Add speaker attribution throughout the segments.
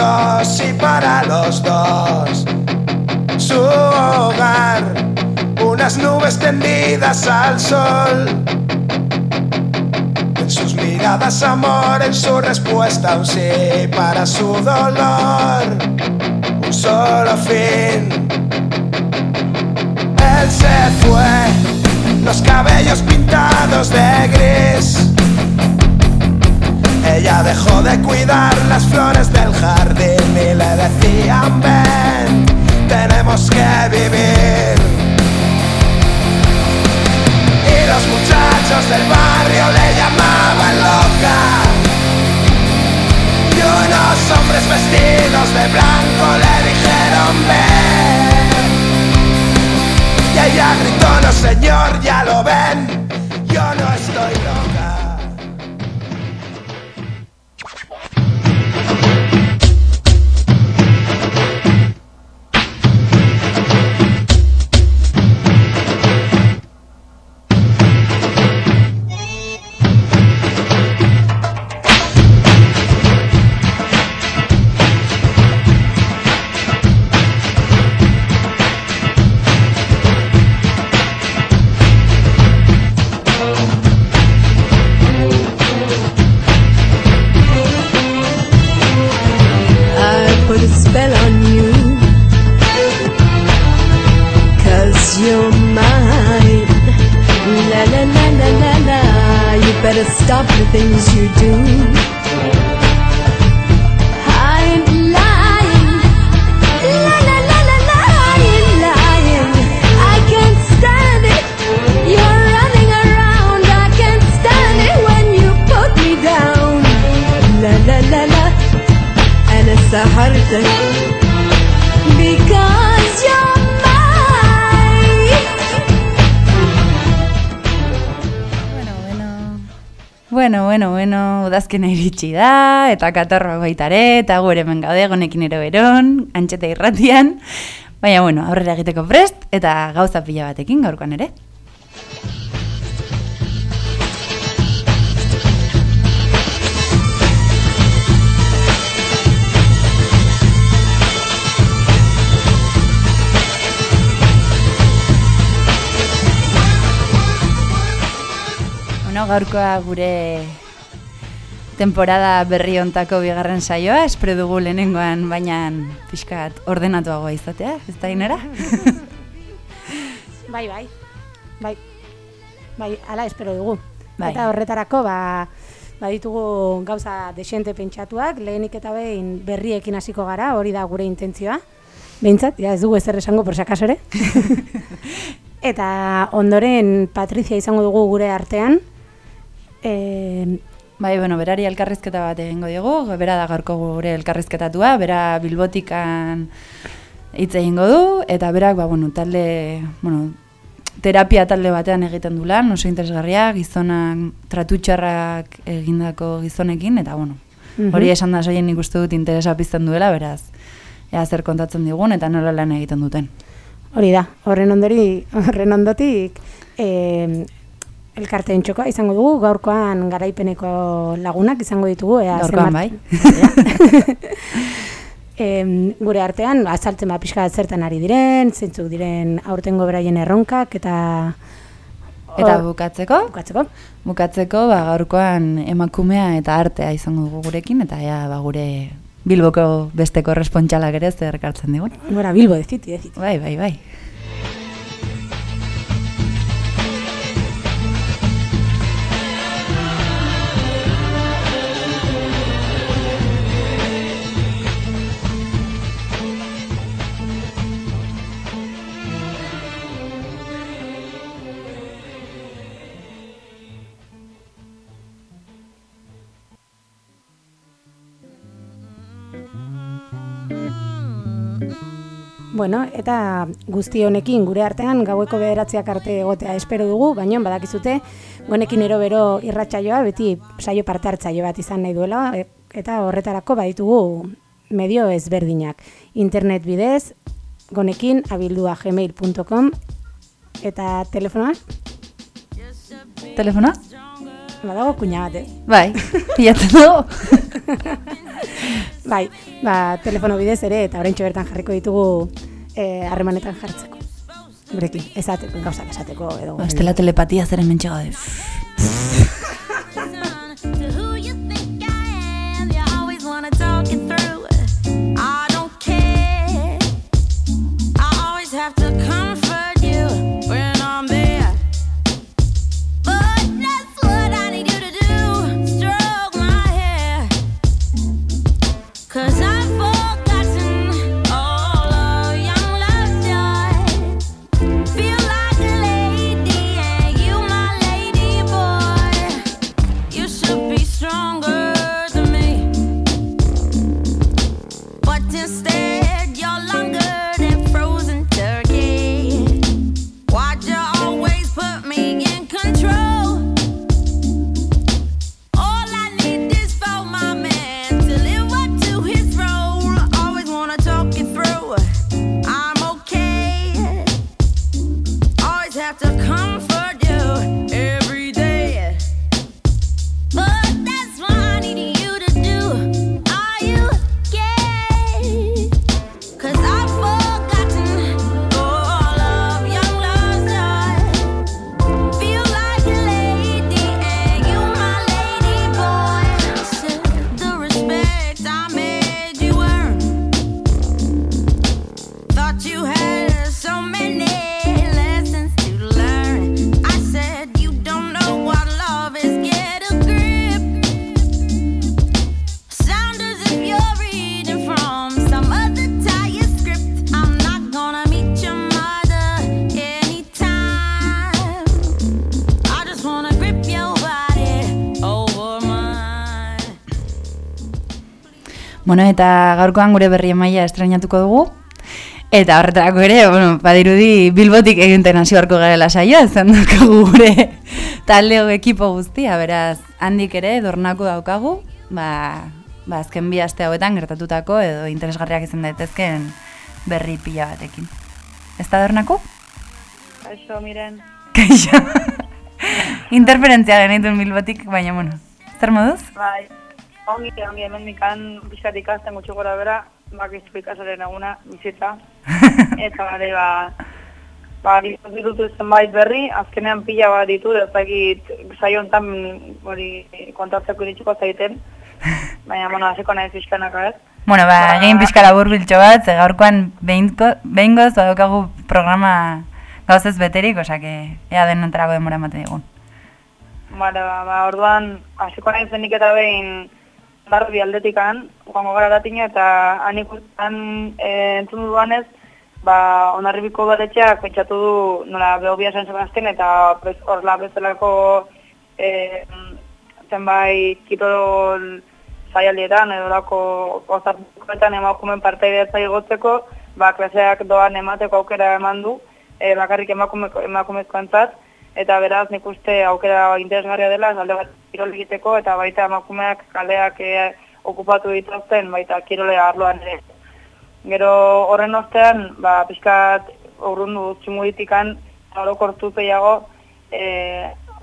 Speaker 1: y para los dos. Su hogar, unas nubes tendidas al sol. En sus miradas amor, en su respuesta un sí para su dolor. Un solo fin. Él se fue, los cabellos pintados de gris. Ella dejó de cuidar las flores del jardín y le decían ven, tenemos que vivir. Y los muchachos del barrio le llamaban loca. Y unos hombres vestidos de blanco le dijeron ven. Y ella gritó, no señor, ya lo ven,
Speaker 2: better stop the things you do. I ain't lying. La la la la la. I ain't lying. I can't stand it. You're running around. I can't stand it when you put me down. La la la la. أنا سهرتك
Speaker 3: Bueno, bueno, bueno, udazkena iritsi da, eta katarroa baitare, eta gure hemen gaude gonekin ero beron, antxeta irratian. Baina, bueno, aurrera egiteko prest, eta gauza pila batekin gaurkoan ere. Gaurkoa gure temporada berri ontako bigarren saioa, espero dugu lehenengoan, baina pixkat ordenatuagoa izatea, ez da inera?
Speaker 4: Bai, bai. Bai. Bai, ala espero dugu.
Speaker 3: Bai.
Speaker 4: Eta horretarako, ba, baditugu gauza desente pentsatuak, lehenik eta behin berriekin hasiko gara, hori da gure intentzioa. Behintzat, ja ez dugu ezer esango por si acaso ere. eta ondoren Patrizia izango dugu gure artean. E,
Speaker 3: Bai, bueno, berari elkarrizketa bat egingo diogu, bera da gaurko gure elkarrizketatua, bera bilbotikan hitz egingo du, eta berak, ba, bueno, talde, bueno, terapia talde batean egiten du lan, oso interesgarria, gizonak tratutxarrak egindako gizonekin, eta bueno,
Speaker 4: Mhm.
Speaker 3: hori esan da soien nik uste dut interesa pizten duela, beraz, ea zer kontatzen digun, eta nola lan egiten duten.
Speaker 4: hori da, horren ondori, horren ondotik, e, elkarteen txokoa izango dugu, gaurkoan garaipeneko lagunak izango ditugu. Ea,
Speaker 3: Gaurkoan
Speaker 4: zenbat- Em, gure artean, azaltzen ba pixka bat zertan ari diren, zeintzuk diren aurtengo beraien erronkak, eta...
Speaker 3: Eta bukatzeko,
Speaker 4: bukatzeko.
Speaker 3: bukatzeko, ba, gaurkoan emakumea eta artea izango dugu gurekin, eta ea, ba, gure Bilboko beste korrespontxalak ere zer digun.
Speaker 4: Gora, Bilbo, deziti, deziti.
Speaker 3: Bai, bai, bai.
Speaker 4: Bueno, eta guzti honekin gure artean gaueko bederatziak arte egotea espero dugu, baina badakizute gonekin ero bero irratsaioa beti saio parte hartzaile bat izan nahi duela e- eta horretarako baditugu medio ezberdinak. Internet bidez, gonekin abildua gmail.com eta telefonoa,
Speaker 3: Telefonoa?
Speaker 4: Badago kuña bat, eh?
Speaker 3: Bai, pilatzen dugu.
Speaker 4: bai, ba, telefono bidez ere, eta oraintxo bertan jarriko ditugu eh, harremanetan jartzeko. Gurekin, esateko, gauzak esateko, edo...
Speaker 3: Ba, Estela telepatia zeren mentxe gaude.
Speaker 2: To who you Cause I'm
Speaker 3: Bueno, eta gaurkoan gure berri emaia estrenatuko dugu. Eta horretarako ere, bueno, badirudi Bilbotik egiten hasi beharko garela saioa, zen daukagu gure taldeo ekipo guztia, beraz, handik ere dornako daukagu, ba, ba azken bi aste hauetan gertatutako edo interesgarriak izan daitezkeen berri pila batekin. Ez da dornako?
Speaker 5: Kaixo, miren.
Speaker 3: Kaixo. Interferentzia genituen Bilbotik, baina, bueno, zer moduz?
Speaker 5: Bai, ongi, ongi, hemen mikan bizkat ikasten gutxi gora bera, bakizu ikasaren eguna, bizitza. Eta bare, ba, ba, ditutu zenbait berri, azkenean pila bat ditu, ez dakit saio honetan hori kontatzeko iritsiko zaiten. Baina, bueno, hasiko naiz bizkanaka ez.
Speaker 3: Bueno, ba, egin pixka labur biltxo bat, ze gaurkoan behingoz badaukagu programa gauzez beterik, osake, ea denontarako demora ematen digun.
Speaker 5: Bara, ba, ba, orduan, hasiko naiz zenik eta behin barbi aldetikan, joango gara datina, eta han ikusten e, entzun dudanez, ba, onarribiko batetxeak pentsatu du nola behobia San Sebastian, eta bez, bezalako e, zenbait kitol zaialdietan, edo lako ozartukoetan emakumen partaidetza igotzeko, ba, klaseak doan emateko aukera eman du, e, bakarrik emakumeko, emakumezkoentzat, eta beraz nik uste aukera interesgarria dela, alde bat kirol egiteko, eta baita emakumeak kaleak e, okupatu dituzten, baita kirole arloan ere. Gero horren ostean, ba, pixkat urrundu tximuritikan, orokortu gehiago, e,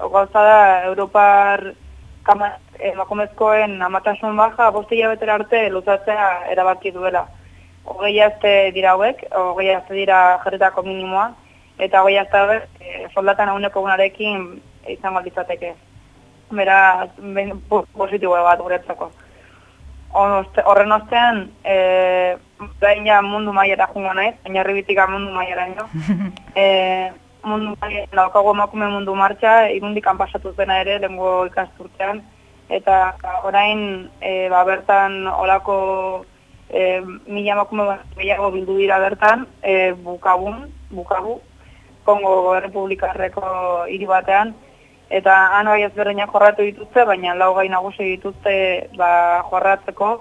Speaker 5: gauza da, Europar kama, emakumezkoen amatasun baja, bosti hilabetera arte luzatzea erabaki duela. Hogei azte dira hauek, hogei azte dira jarritako minimoa, eta hogei azte hauek e, soldatan auneko gunarekin izango litzateke. Bera, ben, po- positibo bat guretzako. Horren ostean, e, behin ja mundu mailara jungo naiz, baina herribitika mundu mailara ino. e, mundu mailara daukagu emakume mundu martxa, irundikan pasatu zena ere, lengo ikasturtean, eta orain e, ba, bertan olako e, mila emakume gehiago bildu dira bertan, e, bukabun, bukabu, Kongo Errepublikarreko hiri batean, eta han bai ezberdinak jorratu dituzte, baina lau gai nagusi dituzte ba, jorratzeko,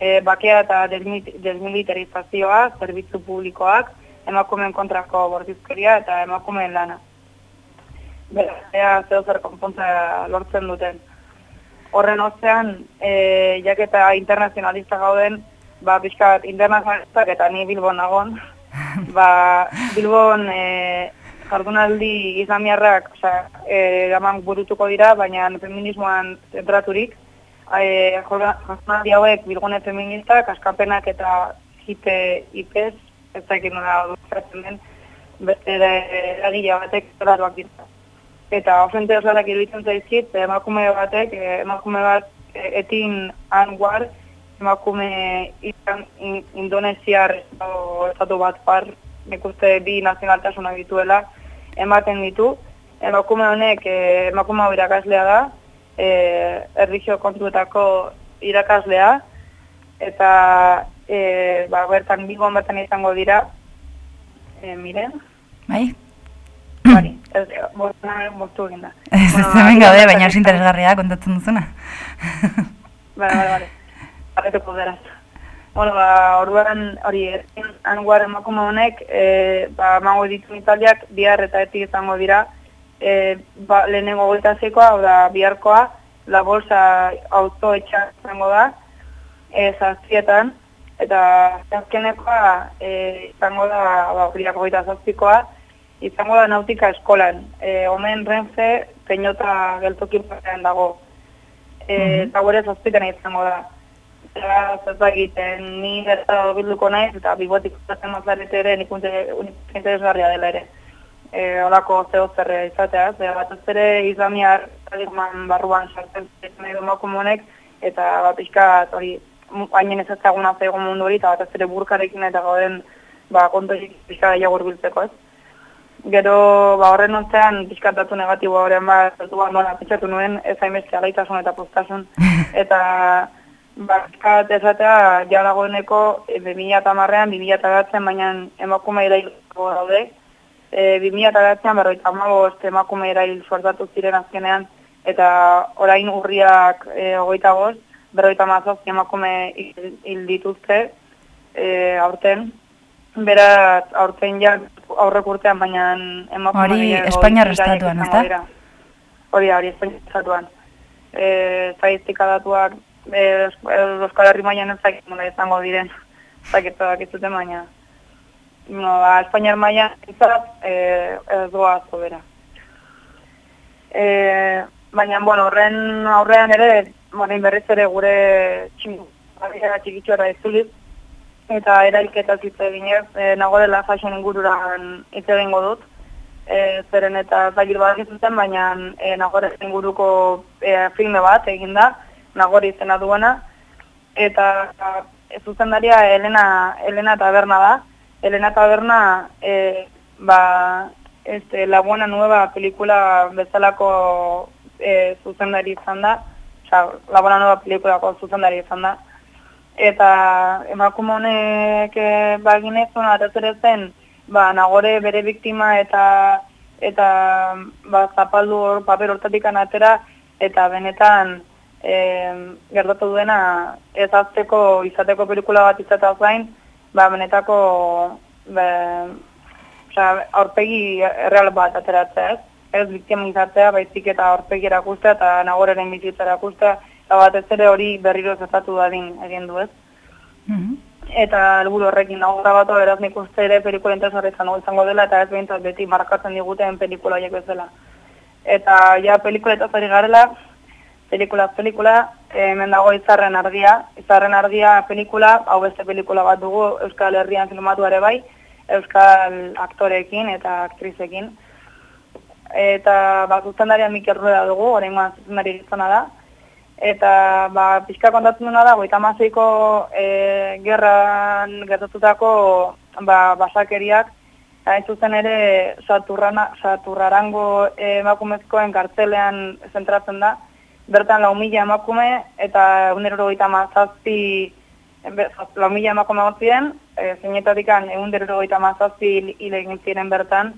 Speaker 5: e, bakea eta desmilitarizazioa, zerbitzu publikoak, emakumeen kontrako bortizkeria eta emakumeen lana. Beraz, ea zeo zer konpontza lortzen duten. Horren ostean, e, jaketa internazionalista gauden, ba, pixka bat internazionalistak eta ni Bilbon nagon, ba, Bilbon e, jardunaldi islamiarrak, osea, e, gaman burutuko dira, baina feminismoan zentraturik, e, jornaldi hauek bilgune feministak, askapenak eta hite ipez, ez dakit nola duzatzen den, beste eragila batek zeratuak dira. Eta ofente osarak iruditzen zaizkit, emakume batek, e, emakume bat e, etin anguar, emakume izan in, indonesiar estatu bat par, nik uste bi nazionaltasuna dituela, ematen ditu. Emakume honek, e, emakume hau irakaslea da, e, erlijio kontuetako irakaslea, eta e, ba, bertan bi baten izango dira, e, miren,
Speaker 3: Bai?
Speaker 5: Bari, ez, bostuna moztu egin da.
Speaker 3: Ez ez hemen gaude, baina interesgarria kontatzen duzuna.
Speaker 5: Bale, bale, bale. Arretuko beraz. Bueno, ba, orduan hori, ezin anguar emakume honek, e, ba, mango ditu italiak, bihar eta eti izango dira, e, ba, lehenengo goita zekoa, hau da, biharkoa, la bolsa auto etxa izango da, e, zaztietan, eta azkenekoa e, izango da, ba, horiak goita zazpikoa, izango da nautika eskolan. E, omen renfe, peinota geltoki batean dago. E, Eta gure zazpitan izango da. Eta zazpagiten, ni eta bilduko naiz, eta bibotik zaten mazarete ere, nik interesgarria dela ere. E, olako zeo zerre izatea, ze bat ez ere izamiar taligman barruan sartzen nahi du honek, eta bat pixka hori, hainen ez ezaguna zego mundu hori, eta bat ez ere burkarekin eta gauden ba, kontorik pixka gehiago biltzeko ez. Gero, ba, horren ontzean, pixkatatu negatiboa horren ba, zertuan nola pentsatu nuen, ez hainbeste alaitasun eta postasun. Eta, ba, pixkat esatea, ja dagoeneko, e, 2008an, 2008an, baina emakume irail daude. E, 2008an, berroita amagost emakume irail suertatu ziren azkenean, eta orain urriak e, ogeita goz, berroita mazazki emakume hil, hil dituzte, e, aurten. Beraz, aurten ja aurrek urtean, baina emakume
Speaker 3: Hori Espainiar estatuan, ezta?
Speaker 5: dira. Hori da, hori Espainiar estatuan. E, Zaiztika datuak e, Euskal Herri mailan ez dakit nola izango diren. Zaketoak ez duten baina. No, ba, Espainiar mailan izat, e, ez doa zobera. E, baina, bueno, horren aurrean ere, bueno, berriz ere gure txingu, txikitxora izuliz, eta erailketa hitz eginez, e, nagorela fashion ingururan hitz egingo dut. E, zeren eta zagir bat zuten, baina e, nagore inguruko e, filme bat egin da, nagori izena duena, eta e, zuzendaria Elena, Elena Taberna da. Elena Taberna, e, ba, este, La Buena Nueva pelikula bezalako e, zuzendari izan da, Osa, La Buena Nueva pelikulako zuzendari izan da. Eta emakume honek e, baginezun atez ere zen ba, nagore bere biktima eta eta ba, zapaldu hor paper hortatik atera eta benetan e, gertatu duena ez azteko izateko pelikula bat izatea zain ba, benetako be, oza, aurpegi erreal bat ateratzea ez ez izatea, baizik eta aurpegi erakustea eta nagoreren bizitza erakustea eta batez ere hori berriro zezatu dadin egin du ez.
Speaker 3: Mhm.
Speaker 5: Eta helburu horrekin nago grabatu beraz nik uste ere pelikula interesgarri izango izango dela eta ez behintzat beti markatzen diguten pelikula horiek bezala. Eta ja pelikula eta zari garela, pelikula pelikula, hemen dago izarren ardia. Izarren ardia pelikula, hau beste pelikula bat dugu Euskal Herrian filmatu ere bai, Euskal aktoreekin eta aktrizekin. Eta ba, zuzendaria Mikel Rueda dugu, horrengoan zuzendari gizona da. Eta ba, pixka kontatzen duna da, goita mazeiko e, gerran gertatutako ba, basakeriak, hain zuzen ere saturrana, saturrarango e, emakumezkoen kartzelean zentratzen da, bertan lau mila emakume eta egunero goita mazazpi lau mila emakume gotziren, e, zeinetatikan egunero goita mazazpi hile ziren bertan,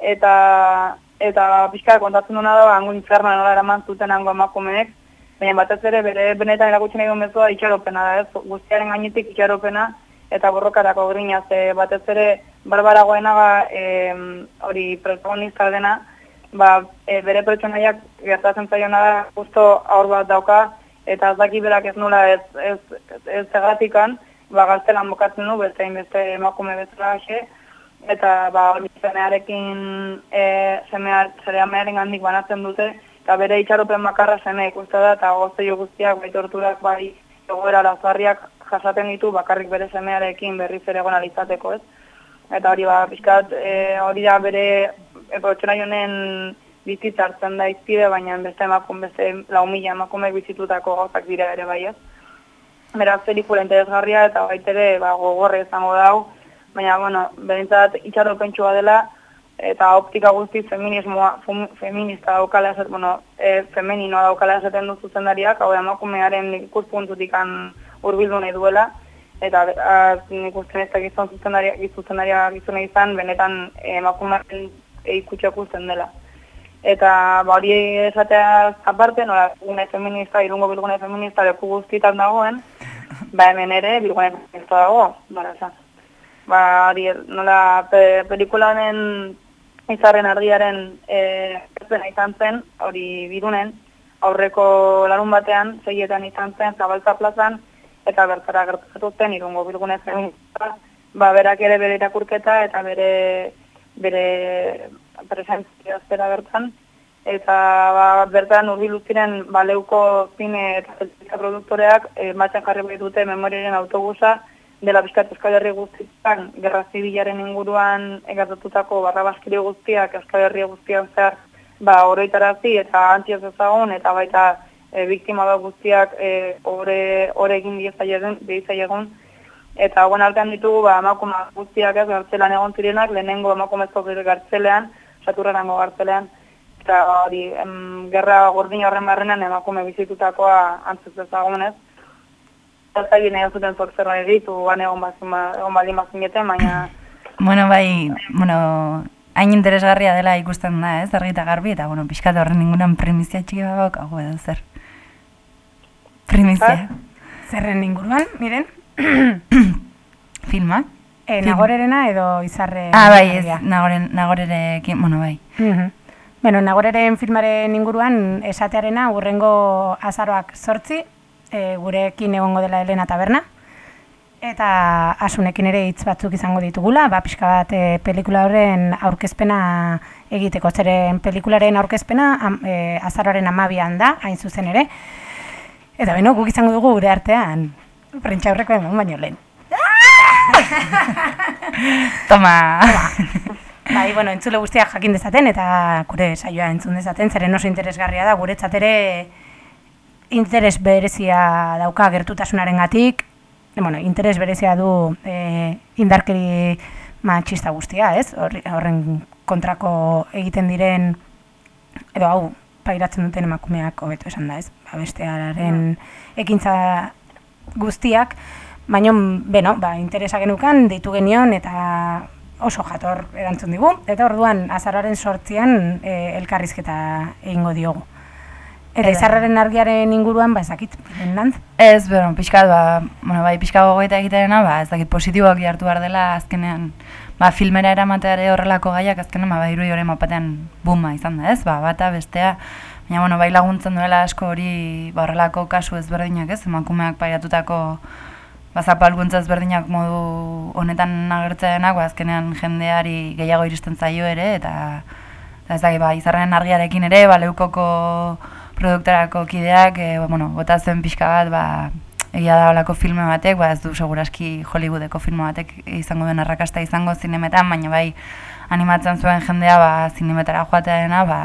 Speaker 5: eta eta pixka kontatzen duna da, hango inferna nola eraman zuten hango emakumeek, baina batez ere bere benetan erakutsi nahi duen bezala itxaropena da, ez? Guztiaren gainetik itxaropena eta borrokarako grina, ze batez ere Barbara Goenaga e, hori protagonista dena, ba, e, bere pertsonaiak gertatzen zaiona da, justo aur bat dauka, eta ez daki berak ez nula ez, ez, ez egatikan, ba, gaztelan bokatzen du, beste beste emakume bezala xe, eta ba, hori zemearekin, e, zemear, zemearen gandik banatzen dute, eta bere itxaropen makarra zene ikuste da, eta gozteio guztiak, bai torturak, bai egoera lazarriak jasaten ditu bakarrik bere semearekin berriz ere egon alizateko, ez? Eta hori ba, pixkat, e, hori da bere pertsona honen bizitza hartzen da izpide, baina beste emakun, beste lau mila emakumek bizitutako gauzak dira ere bai, ez? Beraz, pelikula interesgarria eta baitere ba, gogorre izango dau, baina, bueno, behintzat itxaropentsua dela, eta optika guzti feminismoa, fem, feminista daukala esaten, bueno, e, femeninoa daukala esaten du zuzendariak, hau emakumearen ikuspuntutik urbildu nahi duela, eta nik uste ez da gizon zuzendaria, zuzendaria gizuna izan, benetan emakumearen ikutxe ikusten dela. Eta ba, hori esatea aparte, nola, gune feminista, irungo bilgune feminista leku guztietan dagoen, ba hemen ere bilgune feminista dago, bara, Ba, hori, nola, pe, pelikula izarren argiaren e, izan zen, hori birunen, aurreko larun batean, zeietan izan zen, zabaltza plazan, eta bertara gertatu zen, irungo bilgune feminista, ba, berak ere bere irakurketa eta bere bere presentzia zera bertan, eta ba, bertan urbilu ziren baleuko zine eta produktoreak e, martxan jarri bai dute memoriaren autobusa, dela bizkat Euskal Herri guztietan, gerra zibilaren inguruan egatatutako barra baskiri guztiak Euskal Herri guztian zehar ba, oroitarazi eta antioz ezagun eta baita e, biktima da guztiak e, ore, ore egin diezaiegun eta guen artean ditugu ba, emakume guztiak ez gartzelan egon zirenak lehenengo emakumezko gartzelean, saturrenango gartzelean eta hori, gerra gordin horren barrenan emakume bizitutakoa antzuz ezagunez Zaltagin egin zuten zok zer nahi ditu, ban egon, egon baldin bazineten, baina...
Speaker 3: Bueno, bai, bueno, hain interesgarria dela ikusten da, ez, argi eta garbi, eta, bueno, pixkat horren ningunan primizia txiki babak, hau edo zer. Primizia.
Speaker 4: Zerren inguruan, miren?
Speaker 3: Filma.
Speaker 4: E, nagorerena edo izarre...
Speaker 3: Ah, bai, ez, nagoren, nagorerekin, bueno, bai.
Speaker 4: Uh Bueno, nagoreren filmaren inguruan esatearena urrengo azaroak sortzi, e, gurekin egongo dela Elena Taberna. Eta asunekin ere hitz batzuk izango ditugula, ba, pixka bat e, pelikula horren aurkezpena egiteko. Zeren pelikularen aurkezpena am, e, azararen amabian da, hain zuzen ere. Eta beno, guk izango dugu gure artean, prentsa horreko egon baino lehen.
Speaker 3: Toma!
Speaker 4: Bai, bueno, entzule guztiak jakin dezaten eta gure saioa entzun dezaten, zeren oso interesgarria da, guretzat ere interes berezia dauka gertutasunaren gatik, bueno, interes berezia du e, indarkeri matxista guztia, ez? Horren kontrako egiten diren, edo hau, pairatzen duten emakumeak hobeto esan da, ez? Ba, bestearen ekintza guztiak, baina, beno, ba, interesa genukan, ditu genion, eta oso jator erantzun digu, eta orduan azararen sortzian e, elkarrizketa egingo diogu. Eta izarraren argiaren inguruan, ba, ezakit, lantz?
Speaker 3: Ez, bueno, pixkat, ba, bueno, bai, pixka gogoeta egitearena, ba, ezakit, positiboak jartu behar dela, azkenean, ba, filmera eramateare horrelako gaiak, azkenean, ba, irui hori mapatean buma izan da, ez, ba, bata, bestea, baina, bueno, bai laguntzen duela asko hori, ba, horrelako kasu ezberdinak, ez, emakumeak paiatutako, ba, zapalguntza ezberdinak modu honetan agertzeanak, ba, azkenean jendeari gehiago iristen zaio ere, eta, ez da, ba, izarren argiarekin ere, ba, leukoko, produktorako kideak, e, bueno, bota zen pixka bat, ba, egia da olako filme batek, ba, ez du seguraski Hollywoodeko filme batek izango den arrakasta izango zinemetan, baina bai animatzen zuen jendea ba, zinemetara joatea dena, ba,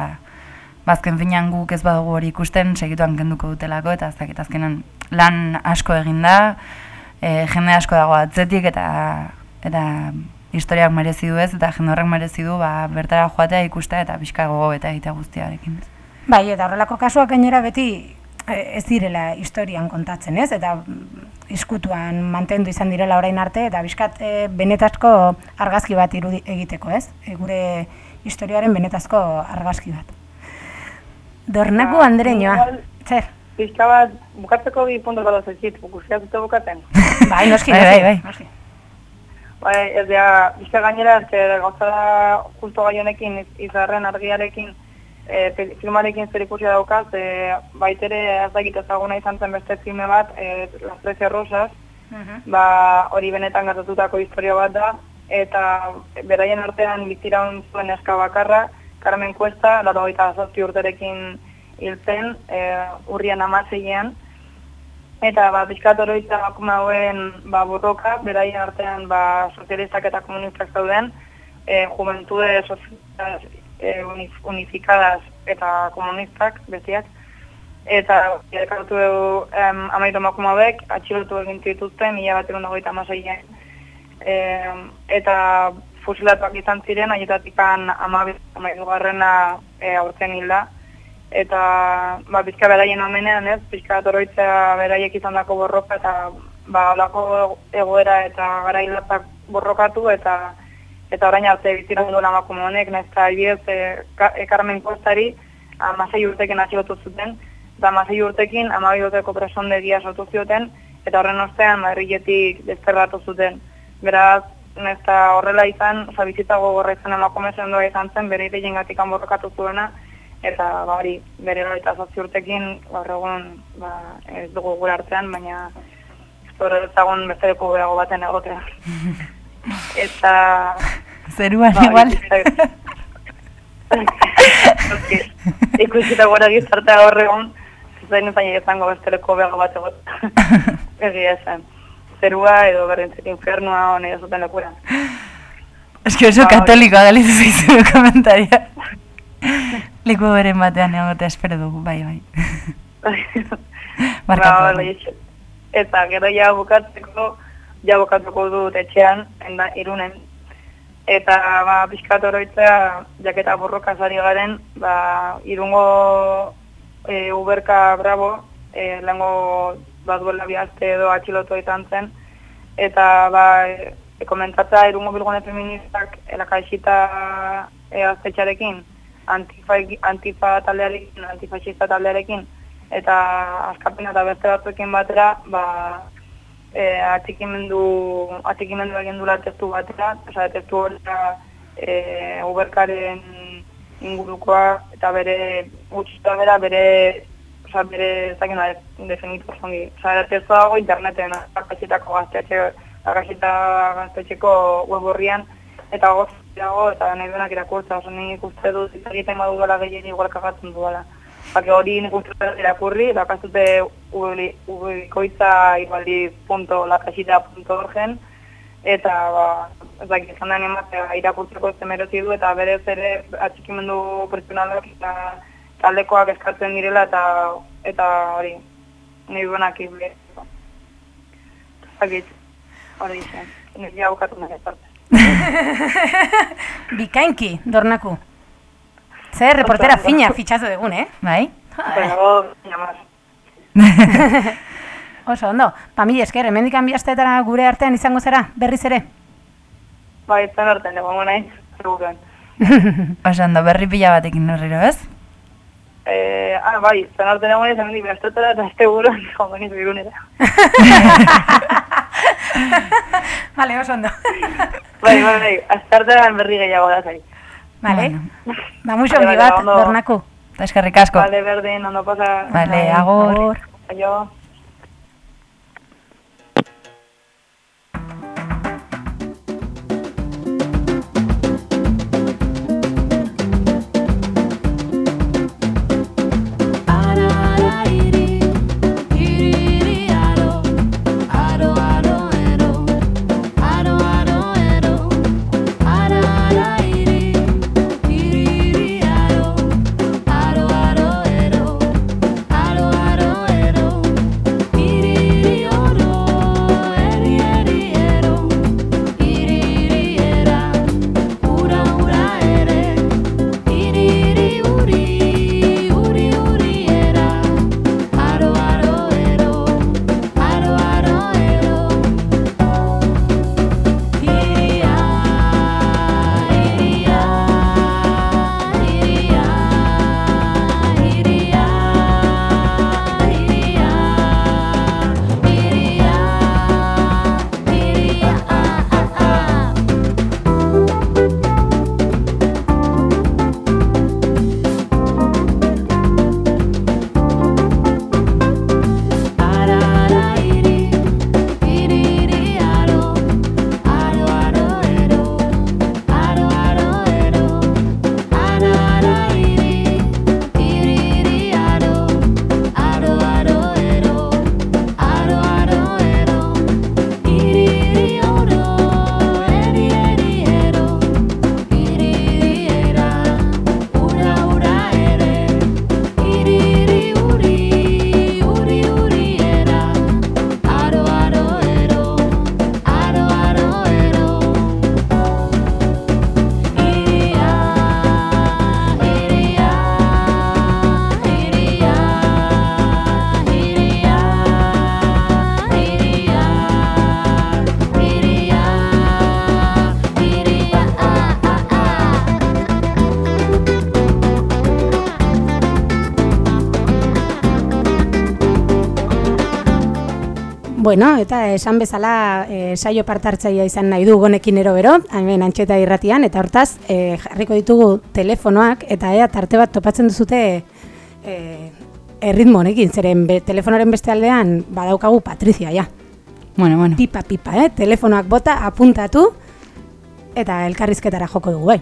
Speaker 3: bazken ba, finan guk ez badugu hori ikusten, segituan kenduko dutelako, eta ez azkenan lan asko egin da, e, jende asko dago atzetik, eta eta historiak merezi du ez, eta jende horrek merezi du ba, bertara joatea ikustea, eta pixka gogo eta egitea guztiarekin.
Speaker 4: Bai, eta horrelako kasuak gainera beti eh, ez direla historian kontatzen, ez? Eta iskutuan mantendu izan direla orain arte, eta bizkat e, benetazko argazki bat irudi egiteko, ez? E, gure historiaren benetazko argazki bat. Dornaku ba, Andreñoa, zer?
Speaker 5: Bizka bat, bukatzeko bi punto bat ozeitzit, bukusiak dute bukaten.
Speaker 4: bai, noski, bai, bai, bai.
Speaker 5: Bai, ez da, bizka gainera, ez gauza da justo gaionekin, izarren argiarekin, e, filmarekin zer ikusi daukaz, e, baitere ez da ezaguna izan zen beste filme bat, e, Las Trece Rosas, ba, hori benetan gertatutako historia bat da, eta beraien artean biziraun zuen eska bakarra, Carmen Cuesta, laro gaita urterekin hiltzen, e, urrian amaseian, eta ba, pixkat oroitza emakume hauen ba, borroka, beraien artean ba, sozialistak eta komunistak zauden, e, juventude sozialistak e, unif- unifikadas eta komunistak, bestiak, eta elkartu dugu em, amaitu emakume hauek, atxilotu egin dituzten, mila bat egun dagoita Em, eta fusilatuak izan ziren, aietatik amaitu garrena e, aurten hilda. Eta ba, bizka beraien amenean ez, bizka toroitzea beraiek izan dako borroka eta ba, olako egoera eta garailatak borrokatu eta eta orain arte biziran duen emakume honek, nahizta ibidez e, ka- e, Carmen Kostari amasei urtekin atxilotu zuten, eta amasei urtekin amabi urteko presondegia sortu zioten, eta horren ostean madriletik desterratu zuten. Beraz, nesta horrela izan, oza, bizitza gogorra izan emakume sendoa izan zen, bere ideien gatikan borrokatu zuena, eta ba, hori, bere eta zazpi urtekin, gaur egun, ba, ez dugu gure artean, baina horre ezagun beste leku behago baten egotea. eta...
Speaker 3: Zeruan
Speaker 5: ba,
Speaker 3: igual.
Speaker 5: ikusita- gora gizartea gaur egun, zain zain izango beste leku behago bat egotea. Egia esan. Zerua edo berrintzek infernua honi zuten lekura.
Speaker 3: Ez que oso
Speaker 5: Ba,
Speaker 3: katolikoa galizu zaizu komentaria. Leku beren batean egotea espero dugu, bai, bai. Barkatu.
Speaker 5: Ba, Eta gero ja bukatzeko, ja bukatuko dut etxean, enda, irunen. Eta ba, pixkat oroitzea, jaketa borroka zari garen, ba, irungo e, Uberka Bravo, e, lehengo bat duela bihazte edo atxilotu izan zen, eta ba, e, komentatza irungo bilgune feministak elakaixita e, aztetxarekin, antifa, antifa taldearekin, antifascista taldearekin, eta askapena eta beste batzuekin batera, ba, e, atxikimendu, atxikimendu egin dula testu batera, oza, testu hori e, uberkaren ingurukoa, eta bere, gutxita bera, bere, oza, bere, ez dakit nola definitu zongi, oza, testu dago interneten, akasitako gaztetxe, akasita gaztetxeko web horrian, eta goz dago, eta nahi duenak irakurtza, oso nik uste dut, egiten badu dela gehien igual kagatzen duela. Bake hori nik uste dut irakurri, dakazute ubikoitza ibaliz.lakasita.orgen, eta ba, ez dakit, izan da animatzea irakurtzeko ez merezi du, eta berez ere atxikimendu pertsonalak eta taldekoak eskatzen direla, eta eta hori, nahi duenak ibile. Ez dakit, hori izan, nire jau bukatu nahi parte.
Speaker 4: Bikainki, dornaku. Zer, reportera fina fitxatu dugun, eh?
Speaker 3: Bai?
Speaker 5: Pero, llamar.
Speaker 4: Oso, ondo. Pa mila esker, hemendik biastetara gure artean izango zera, berriz ere.
Speaker 5: Bai, zen horten, egongo nahi, seguruan.
Speaker 3: Oso ondo, berri pila batekin horrero, ez?
Speaker 5: Eh, ah, bai, zen egongo nahi, zen hendik behaztetara eta seguruan, joango nizu irunera.
Speaker 4: Vale, oso ondo.
Speaker 5: Bai, bai, bai, aztartean berri gehiago da zai.
Speaker 4: Vale.
Speaker 3: Bueno.
Speaker 4: Ba,
Speaker 5: Vale,
Speaker 4: handi
Speaker 5: vale,
Speaker 4: bat,
Speaker 5: ondo.
Speaker 4: dornaku.
Speaker 3: Eta eskerrik asko.
Speaker 5: Vale, berdin, ondo pasa.
Speaker 3: Vale, agur.
Speaker 5: Aio.
Speaker 4: Bueno, eta esan bezala e, saio partartzaia izan nahi du gonekin ero bero, hemen antxeta irratian, eta hortaz e, jarriko ditugu telefonoak, eta ea tarte bat topatzen duzute e, erritmo honekin, zeren be, telefonoren beste aldean badaukagu Patrizia, ja.
Speaker 3: Bueno, bueno.
Speaker 4: Pipa, pipa, eh? Telefonoak bota, apuntatu, eta elkarrizketara joko dugu, bai.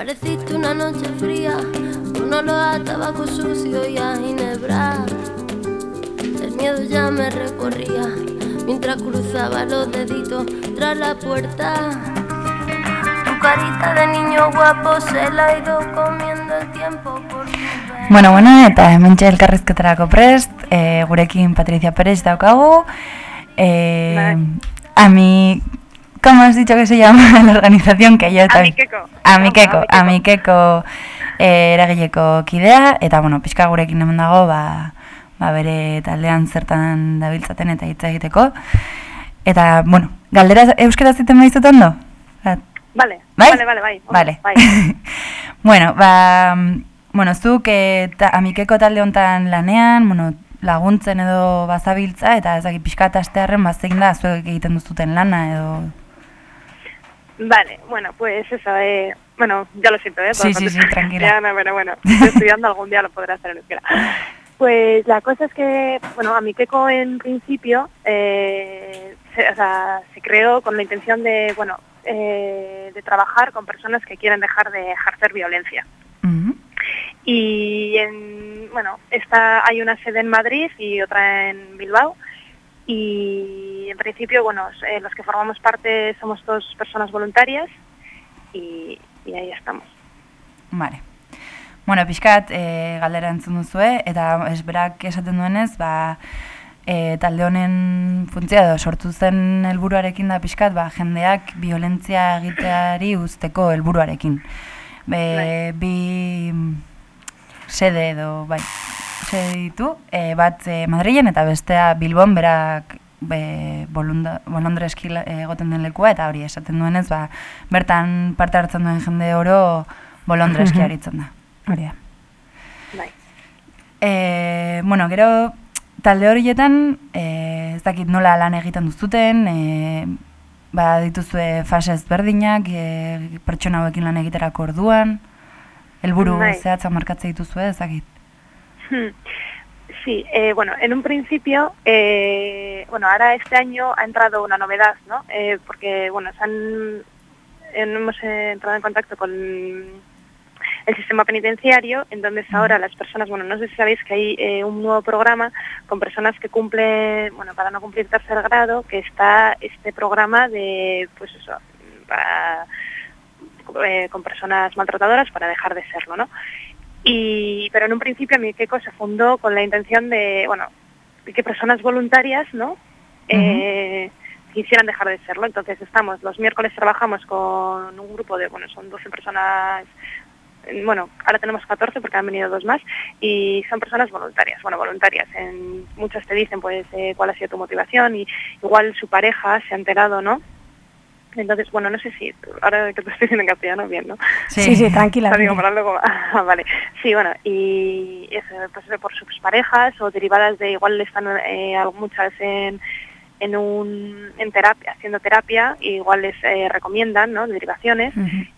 Speaker 2: Apareciste una noche fría, un olor a tabaco sucio y a ginebra. El miedo ya me recorría mientras cruzaba los deditos tras la puerta. Tu carita de niño guapo se la ha ido comiendo el tiempo por.
Speaker 3: Bueno, bueno, eta hementxe elkarrezketarako prest, e, gurekin Patricia Pérez daukagu. E,
Speaker 6: Bai.
Speaker 3: a mí, ¿cómo has dicho que se llama la organización que yo también?
Speaker 6: Amikeko.
Speaker 3: Amikeko,
Speaker 6: Amikeko.
Speaker 3: Amikeko e, eragileko kidea, eta bueno, pixka gurekin hemen dago, ba, ba bere taldean zertan dabiltzaten eta hitz egiteko. Eta, bueno, galdera euskera ziten maizut ondo? Ba,
Speaker 6: Vale,
Speaker 3: Bai?
Speaker 6: vale, vale, bai.
Speaker 3: Vale.
Speaker 6: bai.
Speaker 3: bueno, ba, bueno, zuk eh, ta, amikeko talde hontan lanean, bueno, laguntzen edo bazabiltza, eta ez dakit pixka eta astearren bazein da, zuek egiten duzuten lana edo...
Speaker 6: Vale, bueno, pues eso, eh, bueno, ya lo siento, ¿eh?
Speaker 3: Sí, sí, sí, tranquila.
Speaker 6: Ya, no, bueno, bueno, estoy estudiando, algún día lo podré hacer en euskera. Pues la cosa es que, bueno, a mi Keco en principio eh, se, o sea, se creó con la intención de, bueno, eh, de trabajar con personas que quieren dejar de ejercer violencia. Y en, bueno, esta, hay una sede en Madrid y otra en Bilbao. Y en principio, bueno, eh, los que formamos parte somos todas personas voluntarias y, y ahí estamos.
Speaker 3: Vale. Bueno, pixkat e, galdera entzun duzue, eta esberak esaten duenez, ba, e, talde honen funtzioa edo sortu zen helburuarekin da pixkat, ba, jendeak violentzia egiteari uzteko helburuarekin. Be, bi sede edo, bai, sede ditu, e, bat e, Madrilen eta bestea Bilbon berak be, bolondreski la- egoten den lekua, eta hori esaten duenez, ba, bertan parte hartzen duen jende oro bolondreski aritzen da. Hori da.
Speaker 6: Bai.
Speaker 3: E, bueno, gero talde horietan, e, ez dakit nola lan egiten duzuten, e, ba, dituzue fase ezberdinak, e, pertsona hauekin lan egiterako orduan, helburu
Speaker 6: Bai.
Speaker 3: zehatza markatze dituzue, ez dakit.
Speaker 6: Sí, eh, bueno, en un principio, eh, bueno, ahora este año ha entrado una novedad, ¿no? Eh, porque, bueno, se han, en- hemos entrado en contacto con el sistema penitenciario, entonces ahora las personas, bueno, no sé si sabéis que hay un nuevo programa con personas que cumplen, bueno, para no cumplir tercer grado, que está este programa de, pues eso, para, con personas maltratadoras para dejar de serlo, ¿no? Y, pero en un principio mi Keiko se fundó con la intención de, bueno, de que personas voluntarias, ¿no? Eh, quisieran dejar de serlo. Entonces estamos, los miércoles trabajamos con un grupo de, bueno, son 12 personas, bueno, ahora tenemos 14 porque han venido dos más, y son personas voluntarias, bueno, voluntarias. En, muchas te dicen, pues, eh, cuál ha sido tu motivación, y igual su pareja se ha enterado, ¿no? Entonces, bueno, no sé si, ahora que te estoy diciendo en castellano, bien, ¿no?
Speaker 4: Sí, sí, tranquila.
Speaker 6: Ah, digo, para luego, ah, vale. Sí, bueno, y eso, pues por sus parejas o derivadas de igual están eh, muchas en, en un en terapia, haciendo terapia, y igual les eh, recomiendan, ¿no? Derivaciones.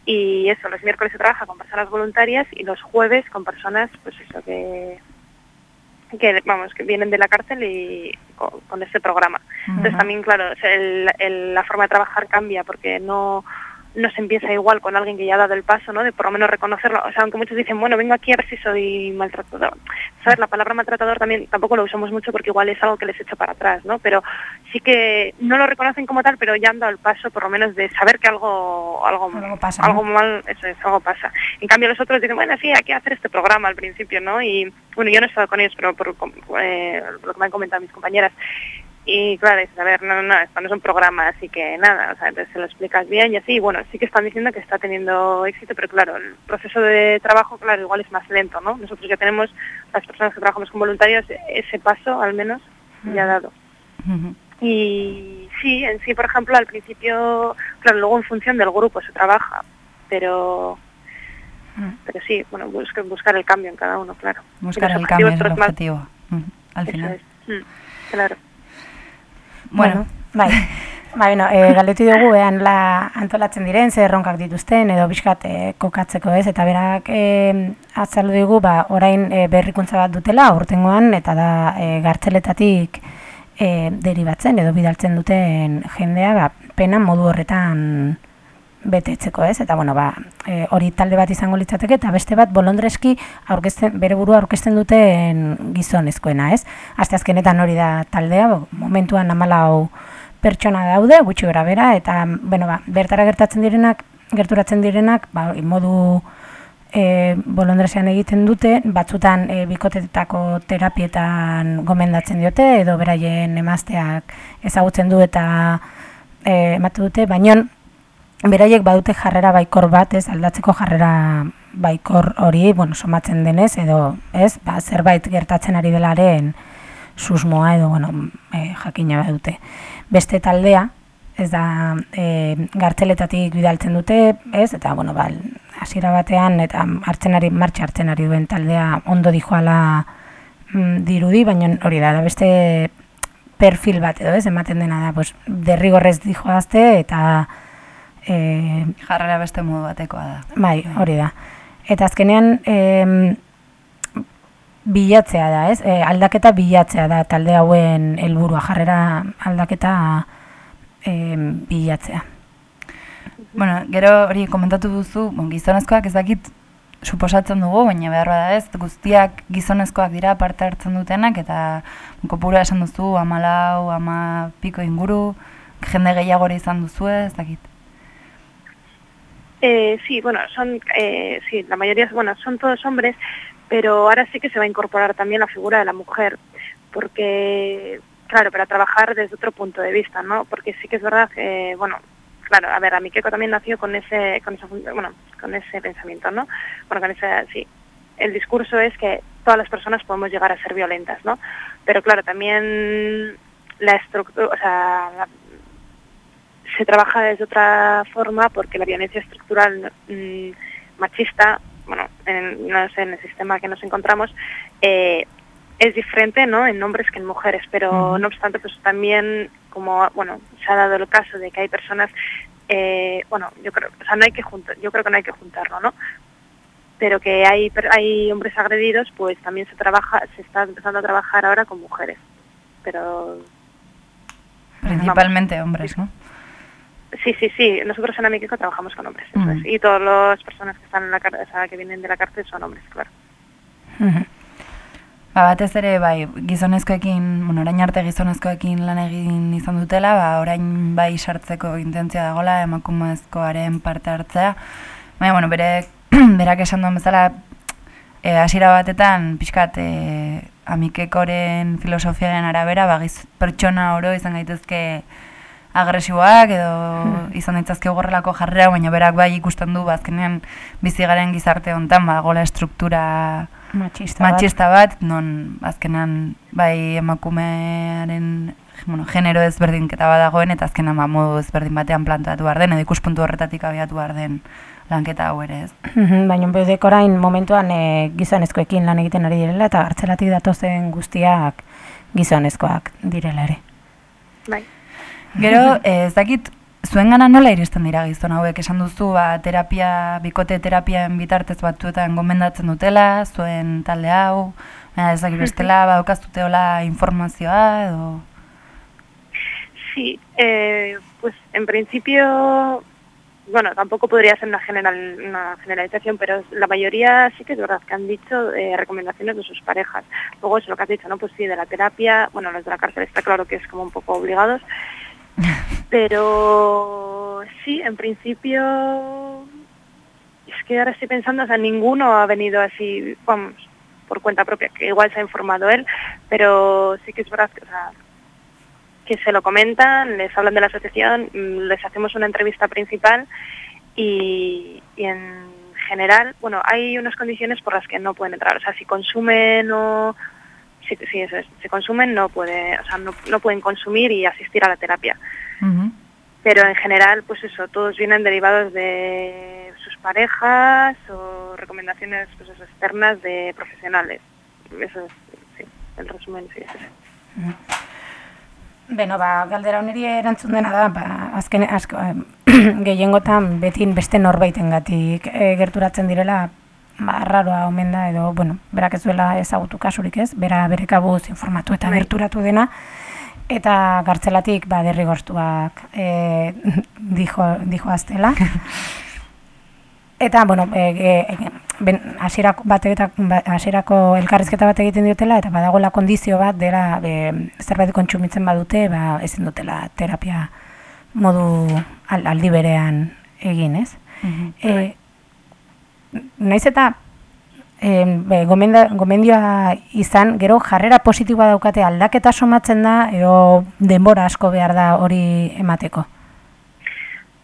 Speaker 6: Y eso, los miércoles se trabaja con personas voluntarias y los jueves con personas, pues eso, que que vamos que vienen de la cárcel y con, con este programa. Entonces también claro el- la forma de trabajar cambia porque no no se empieza igual con alguien que ya ha dado el paso, ¿no? De por lo menos reconocerlo. O sea, aunque muchos dicen, bueno, vengo aquí a ver si soy maltratador. ¿Sabes? La palabra maltratador también tampoco lo usamos mucho porque igual es algo que les echo para atrás, ¿no? Pero sí que no lo reconocen como tal, pero ya han dado el paso por lo menos de saber que algo algo,
Speaker 4: Algo pasa,
Speaker 6: algo
Speaker 4: ¿no?
Speaker 6: mal, eso es, algo pasa. En cambio los otros dicen, bueno, sí, hay que hacer este programa al principio, ¿no? Y bueno, yo no he estado con ellos, pero por, eh, lo que me han comentado mis compañeras, y claro, dices, a ver, no, no, esto no es un programa, así que nada, o sea, entonces se lo explicas bien y así, bueno, sí que están diciendo que está teniendo éxito, pero claro, el proceso de trabajo, claro, igual es más lento, ¿no? Nosotros ya tenemos, las personas que trabajamos con voluntarios, ese paso al menos ya dado. Y sí, en sí, por ejemplo, al principio, claro, luego en función del grupo se trabaja, pero pero sí, bueno, buscar, buscar el cambio en cada uno, claro.
Speaker 3: Buscar el cambio es el objetivo. Al final.
Speaker 6: es. Mm, claro.
Speaker 3: Bueno,
Speaker 4: bai. Ba, bueno, e, galdetu dugu ean la antolatzen diren, zer erronkak dituzten, edo bizkat e, kokatzeko ez, eta berak e, azaldu digu, ba, orain e, berrikuntza bat dutela, urtengoan, eta da e, gartzeletatik e, deribatzen, edo bidaltzen duten jendea, ba, pena modu horretan betetzeko ez, eta bueno, ba, e, hori talde bat izango litzateke, eta beste bat bolondreski aurkezten, bere burua aurkezten duten gizonezkoena, ez? Aste azkenetan hori da taldea, momentuan amalau pertsona daude, gutxi gora bera, eta bueno, ba, bertara gertatzen direnak, gerturatzen direnak, ba, modu e, bolondresean egiten dute, batzutan e, bikotetako terapietan gomendatzen diote, edo beraien emazteak ezagutzen du eta e, ematu dute, baina beraiek badute jarrera baikor bat, ez, aldatzeko jarrera baikor hori, bueno, somatzen denez, edo, ez, ba, zerbait gertatzen ari delaren susmoa edo, bueno, e, jakina badute. Beste taldea, ez da, e, gartzeletatik bidaltzen dute, ez, eta, bueno, ba, hasiera batean, eta hartzen ari, martxa hartzen ari duen taldea ondo dijoala mm, dirudi, baina hori da, da beste perfil bat edo, ez, ematen dena da, pues, derrigorrez dijoazte, eta, e,
Speaker 3: jarrera beste modu batekoa da.
Speaker 4: Bai, hori da. Eta azkenean em, bilatzea da, ez? E, aldaketa bilatzea da talde hauen helburua jarrera aldaketa em, bilatzea.
Speaker 3: Bueno, gero hori komentatu duzu, bon, gizonezkoak ez dakit suposatzen dugu, baina behar da ez, guztiak gizonezkoak dira parte hartzen dutenak, eta kopura esan duzu, amalau, ama piko inguru, jende gehiagore izan duzu ez dakit.
Speaker 6: Eh, sí, bueno, son, eh, sí, la mayoría, bueno, son todos hombres, pero ahora sí que se va a incorporar también la figura de la mujer, porque, claro, para trabajar desde otro punto de vista, ¿no? Porque sí que es verdad que, bueno, claro, a ver, a mi Keiko también nació con ese, con fun- bueno, con ese pensamiento, ¿no? Bueno, con ese, sí. El discurso es que todas las personas podemos llegar a ser violentas, ¿no? Pero claro, también la estructura, o sea, se trabaja desde otra forma porque la violencia estructural mm, machista, bueno, en, no sé, en el sistema que nos encontramos, eh, es diferente ¿no? en hombres que en mujeres, pero no obstante, pues también, como bueno, se ha dado el caso de que hay personas, eh, bueno, yo creo, o sea, no hay que juntar, yo creo que no hay que juntarlo, ¿no? Pero que hay hay hombres agredidos, pues también se trabaja, se está empezando a trabajar ahora con mujeres, pero
Speaker 3: Principalmente hombres, ¿no?
Speaker 6: Sí, sí, sí. Nosotros en Amiqueco trabajamos con hombres. eso
Speaker 3: Mm.
Speaker 6: es. Y todas las personas que están en la o sea, que vienen de la cárcel son hombres, claro.
Speaker 3: Ba, batez ere, bai, gizonezkoekin, bueno, orain arte gizonezkoekin lan egin izan dutela, ba, orain bai sartzeko intentzia dagola emakumezkoaren parte hartzea. Baina, bueno, bere, berak esan duen bezala, e, hasiera batetan, pixkat, e, amikekoren filosofiaren arabera, ba, giz, pertsona oro izan gaitezke agresiboak edo izan ditzazke gorrelako jarrera, baina berak bai ikusten du, ba, azkenean bizi garen gizarte hontan, ba, gola estruktura
Speaker 4: Machista bat.
Speaker 3: machista bat, non azkenan bai emakumearen bueno, genero ezberdinketa bat dagoen eta azkenan ba, modu ezberdin batean plantatu behar den, edo ikuspuntu horretatik abiatu behar den lanketa hau ere ez.
Speaker 4: Mhm, Baina bedek orain momentuan e, gizonezkoekin lan egiten ari direla eta hartzelatik datozen guztiak gizonezkoak direla ere.
Speaker 6: Bai.
Speaker 3: Gero, eh, ez dakit, zuen gana nola iristen dira gizon hauek, esan duzu, ba, terapia, bikote terapian bitartez batzuetan gomendatzen dutela, zuen talde hau, ez dakit bestela, ba, okaztuteola informazioa, edo...
Speaker 6: Sí, eh, pues en principio bueno, tampoco podría ser una, general, una generalización, pero la mayoría sí que es verdad que han dicho eh, recomendaciones de sus parejas. Luego es lo que has dicho, ¿no? Pues sí, de la terapia, bueno, los de la cárcel está claro que es como un poco obligados, pero sí, en principio, es que ahora estoy pensando, o sea, ninguno ha venido así, vamos, por cuenta propia, que igual se ha informado él, pero sí que es verdad que, se lo comentan, les hablan de la asociación, mm, les hacemos una entrevista principal y, y en general, bueno, hay unas condiciones por las que no pueden entrar, o sea, si consumen o si, si es, si consumen no puede, o sea, no, no pueden consumir y asistir a la terapia.
Speaker 3: Ujú.
Speaker 6: Pero en general, pues eso, todos vienen derivados de sus parejas o recomendaciones pues eso, externas de profesionales. Eso es, sí, el resumen sí es ese.
Speaker 4: Beno, ba, galdera honeri erantzun dena da, ba, azken, asko, gehiengotan betin beste norbaitengatik e, gerturatzen direla, ba, arraroa omen da, edo, bueno, berak ez duela ezagutu kasurik ez, bera bere kabuz informatu eta
Speaker 6: Bai.
Speaker 4: gerturatu dena, eta gartzelatik, ba, derrigortuak e, dijo, dijo aztela. Eta, bueno, e, e, ben, hasierako batetak, ba, hasierako elkarrizketa bat egiten diotela, eta badagoela kondizio bat, dela e, zerbait kontsumitzen badute, ba, ezin dutela terapia modu al, aldi berean egin, ez? E, naiz eta e, gomendioa izan, gero jarrera positiboa daukate aldaketa somatzen da, edo denbora asko behar da hori emateko.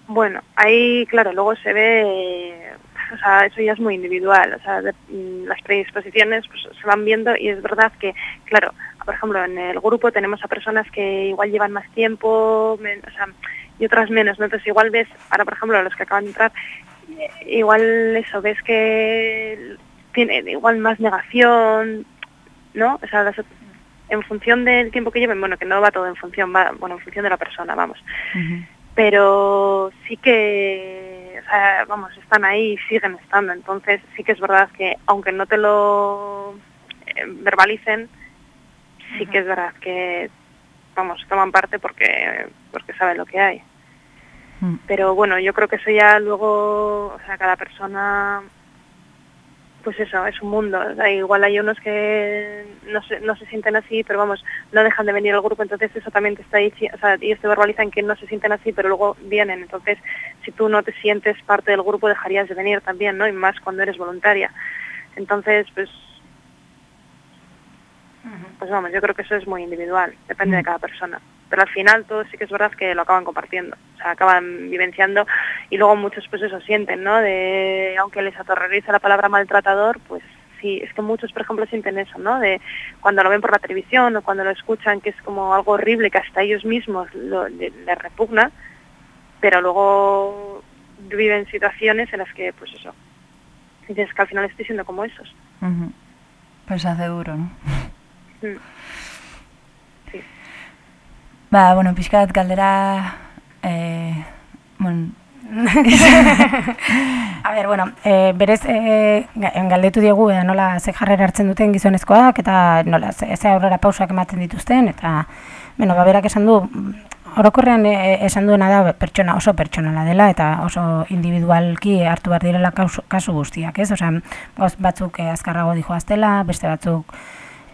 Speaker 6: Bueno, ahí, claro, luego se ve, o sea, eso ya es muy individual, o sea, de- mm, las predisposiciones pues, se van viendo y es verdad que, claro, por ejemplo, en el grupo tenemos a personas que igual llevan más tiempo, men- o sea, y otras menos, ¿no? Entonces igual ves, ahora por ejemplo, los que acaban de entrar, igual eso, ves que tiene igual más negación, ¿no? O sea, las- en función del tiempo que lleven, bueno, que no va todo en función, va, bueno, en función de la persona, vamos pero sí que, o sea, vamos, están ahí y siguen estando. Entonces sí que es verdad que, aunque no te lo eh, verbalicen, sí que es verdad que, vamos, toman parte porque, porque saben lo que hay.
Speaker 3: Mm.
Speaker 6: Pero bueno, yo creo que eso ya luego, o sea, cada persona, pues eso, es un mundo. O sea, igual hay unos que no se, no se sienten así, pero vamos, no dejan de venir al grupo, entonces eso también te está diciendo, o sea, ellos te verbalizan que no se sienten así, pero luego vienen. Entonces, si tú no te sientes parte del grupo, dejarías de venir también, ¿no? Y más cuando eres voluntaria. Entonces, pues, pues vamos, yo creo que eso es muy individual, depende de cada persona. Pero al final todos sí que es verdad que lo acaban compartiendo, o sea, acaban vivenciando y luego muchos pues eso sienten, ¿no? De, aunque les aterroriza la palabra maltratador, pues sí, es que muchos por ejemplo sienten eso, ¿no? De cuando lo ven por la televisión o cuando lo escuchan que es como algo horrible que hasta ellos mismos lo, le- les repugna, pero luego viven situaciones en las que pues eso, dices que al final estoy siendo como esos.
Speaker 3: Ujú. Pues hace duro, ¿no?
Speaker 6: Mm.
Speaker 3: Ba, bueno, pixkat galdera... Eh, bueno,
Speaker 4: A ber, bueno, e, berez e, galdetu diegu ea nola ze jarrera hartzen duten gizonezkoak eta nola ze, ze aurrera pausak ematen dituzten eta bueno, ba, berak esan du orokorrean e, esan duena da pertsona oso pertsonala dela eta oso individualki hartu behar direla kasu, kasu guztiak, ez? Osea, gauz batzuk e, azkarrago dijo aztela, beste batzuk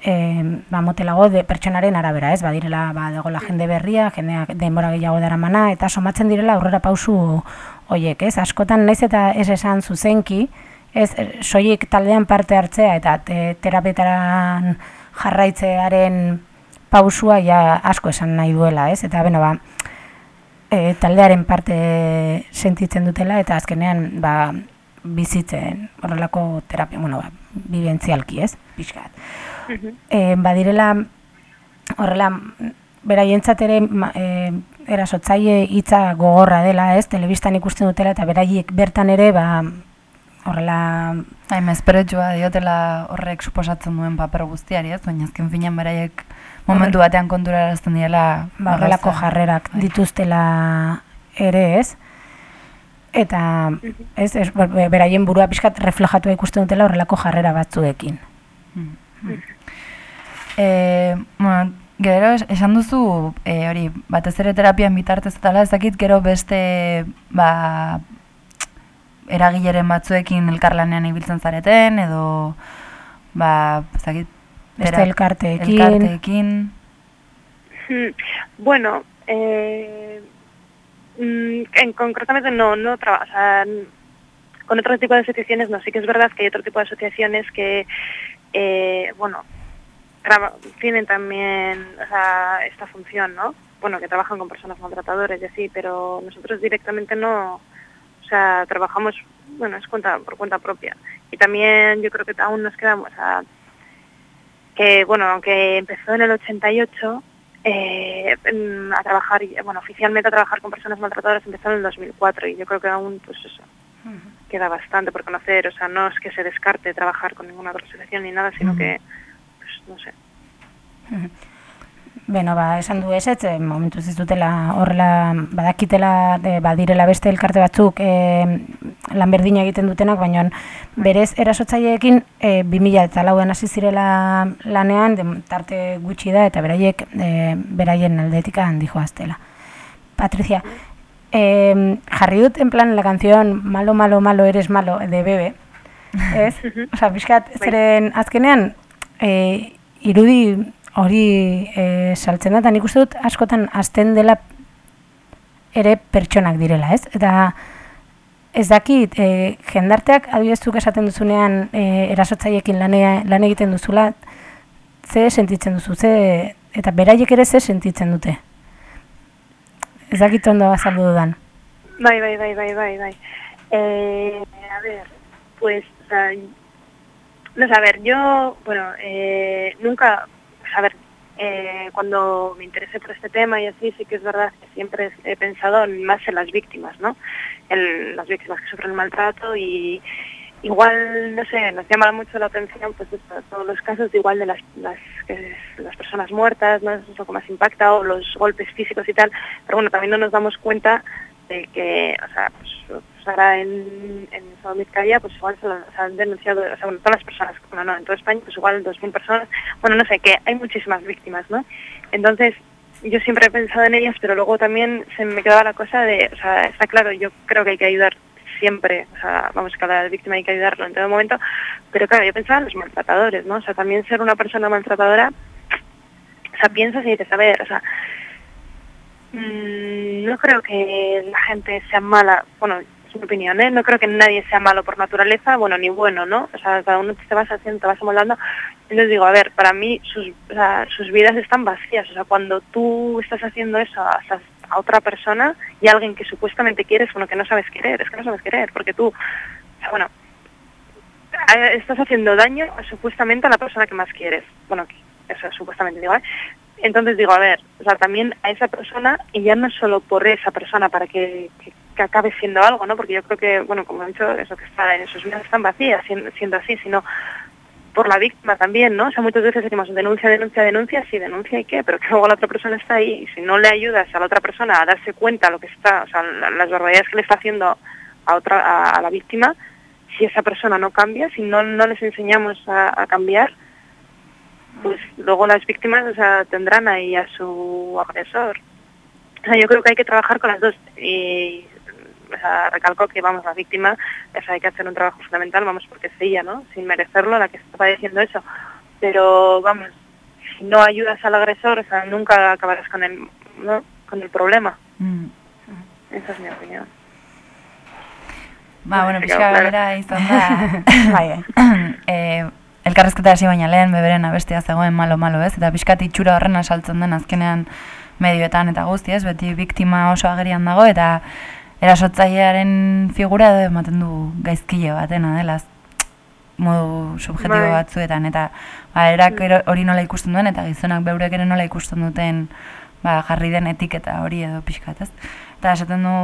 Speaker 4: e, ba, motelago de pertsonaren arabera, ez? Badirela, ba, dagoela jende berria, jendeak denbora gehiago daramana, eta somatzen direla aurrera pausu hoiek, ez? Askotan naiz eta ez esan zuzenki, ez eh, soilik taldean parte hartzea eta te, terapetaran jarraitzearen pausua ja asko esan nahi duela, ez? Eta beno, ba, e, taldearen parte sentitzen dutela eta azkenean ba, bizitzen horrelako terapia, bueno, ba, bibentzialki, ez? Pixkat. E, badirela horrela beraientzat ere e, erasotzaile hitza gogorra dela, ez? Telebistan ikusten dutela eta beraiek bertan ere ba horrela
Speaker 3: hain mezperetsua diotela horrek suposatzen duen paper guztiari, ez? Baina azken finean beraiek momentu batean kontura erazten diela...
Speaker 4: ba, horrelako jarrerak
Speaker 3: Bai.
Speaker 4: dituztela ere, ez? Eta ez, ez be- beraien burua pixkat reflejatu ikusten dutela horrelako jarrera batzuekin.
Speaker 3: E, bueno, Gero es- esan duzu, e, hori, batez ere terapian bitartez eta ez dakit, gero beste, ba, eragileren batzuekin elkarlanean ibiltzen zareten, edo, ba, ez dakit,
Speaker 4: Beste elkarteekin.
Speaker 3: elkarteekin.
Speaker 6: Mm, Bueno, eh, mm, en, concretamente no, no trabajo, o sea, n- con otro tipo de asociaciones no, sí que es verdad que hay otro tipo de asociaciones que, eh, bueno, tienen también o sea, esta función, ¿no? Bueno, que trabajan con personas maltratadoras y así, pero nosotros directamente no, o sea, trabajamos, bueno, es cuenta, por cuenta propia. Y también yo creo que aún nos quedamos, que bueno, aunque empezó en el 88, eh, a trabajar, bueno, oficialmente a trabajar con personas maltratadoras empezó en el 2004 y yo creo que aún, pues eso, queda bastante por conocer, o sea, no es que se descarte trabajar con ninguna otra asociación ni nada, sino que, no sé.
Speaker 4: Beno, ba, esan du ez, ez, momentuz ez dutela horrela, badakitela, de, badirela beste elkarte batzuk e, lan berdina egiten dutenak, baina berez erasotzaileekin e, 2000 eta lauan hasi zirela lanean, de, tarte gutxi da, eta beraiek e, beraien aldetika handi joaztela. Patricia, eh, jarri dut en plan la canción Malo, malo, malo, eres malo, de Bebe, ez? Osa, pixkat, zeren azkenean, e, irudi hori e, saltzen da, eta nik uste dut askotan azten dela ere pertsonak direla, ez? Eta ez dakit, e, jendarteak adibidezuk esaten duzunean e, erasotzaiekin lane, lan egiten duzula, ze sentitzen duzu, ze, eta beraiek ere ze sentitzen dute. Ez dakit ondo azaldu dudan.
Speaker 6: Bai, bai, bai, bai, bai, bai. Eh, a ver, pues, sea, no a ver, yo, bueno, eh, nunca, a ver, eh, cuando me interesé por este tema y así, sí que es verdad que siempre he pensado en- más en las víctimas, ¿no? En las víctimas que sufren maltrato y igual, no sé, nos llama mucho la atención pues esto, todos los casos igual de las, las, las personas muertas, ¿no? Es lo que más impacta, o los golpes físicos y tal, pero bueno, también no nos damos cuenta de que, o sea, pues ahora en, en Sao Vizcaya, pues igual se han denunciado, o sea, bueno, todas las personas, bueno, no, en toda España, pues igual 2.000 personas, bueno, no sé, que hay muchísimas víctimas, ¿no? Entonces, yo siempre he pensado en ellas, pero luego también se me quedaba la cosa de, o sea, está claro, yo creo que hay que ayudar siempre, o sea, vamos, cada víctima hay que ayudarlo en todo momento, pero claro, yo pensaba en los maltratadores, ¿no? O sea, también ser una persona maltratadora, o sea, piensas y dices, a ver, o sea, Mm, no creo que la gente sea mala, bueno, es mi opinión, ¿eh? No creo que nadie sea malo por naturaleza, bueno, ni bueno, ¿no? O sea, cada uno te vas haciendo, te vas amoldando. Les digo, a ver, para mí sus, sus vidas están vacías. O sea, cuando tú estás haciendo eso a, otra persona y a alguien que supuestamente quieres, bueno, que no sabes querer, es que no sabes querer, porque tú, o sea, bueno, eh, estás haciendo daño supuestamente a la persona que más quieres. Bueno, eso supuestamente digo, ¿eh? Entonces digo, a ver, o sea, también a esa persona, y ya no solo por esa persona para que, que acabe siendo algo, ¿no? Porque yo creo que, bueno, como he dicho, eso que está en sus vidas están vacías siendo, así, sino por la víctima también, ¿no? O sea, muchas veces decimos denuncia, denuncia, denuncia, sí, denuncia y qué, pero que luego la otra persona está ahí y si no le ayudas a la otra persona a darse cuenta lo que está, o sea, la- las barbaridades que le está haciendo a otra a, la víctima, si esa persona no cambia, si no, no les enseñamos a, cambiar, pues luego las víctimas o sea, tendrán ahí a su agresor. O sea, yo creo que hay que trabajar con las dos. Y recalco que, vamos, la víctima, o sea, hay que hacer un trabajo fundamental, vamos, porque es ella, ¿no? Sin merecerlo, la que está padeciendo eso. Pero, vamos, si no ayudas al agresor, o sea, nunca acabarás con el, ¿no? con el problema.
Speaker 3: Mm.
Speaker 6: Esa es mi opinión.
Speaker 3: Ba, bueno, pixka galera izan da.
Speaker 4: Bai, bai.
Speaker 3: e, elkarrezketa hasi baina lehen beberen abestia zegoen malo-malo ez, eta pixkat itxura horren asaltzen den azkenean medioetan eta guzti ez, beti biktima oso agerian dago, eta erasotzailearen figura edo ematen du gaizkile batena dela, modu subjetibo
Speaker 6: Bai.
Speaker 3: batzuetan, eta ba, erak ero- hori nola ikusten duen, eta gizonak beurek ere nola ikusten duten ba, jarri den etiketa hori edo pixkat, ez? Eta esaten du,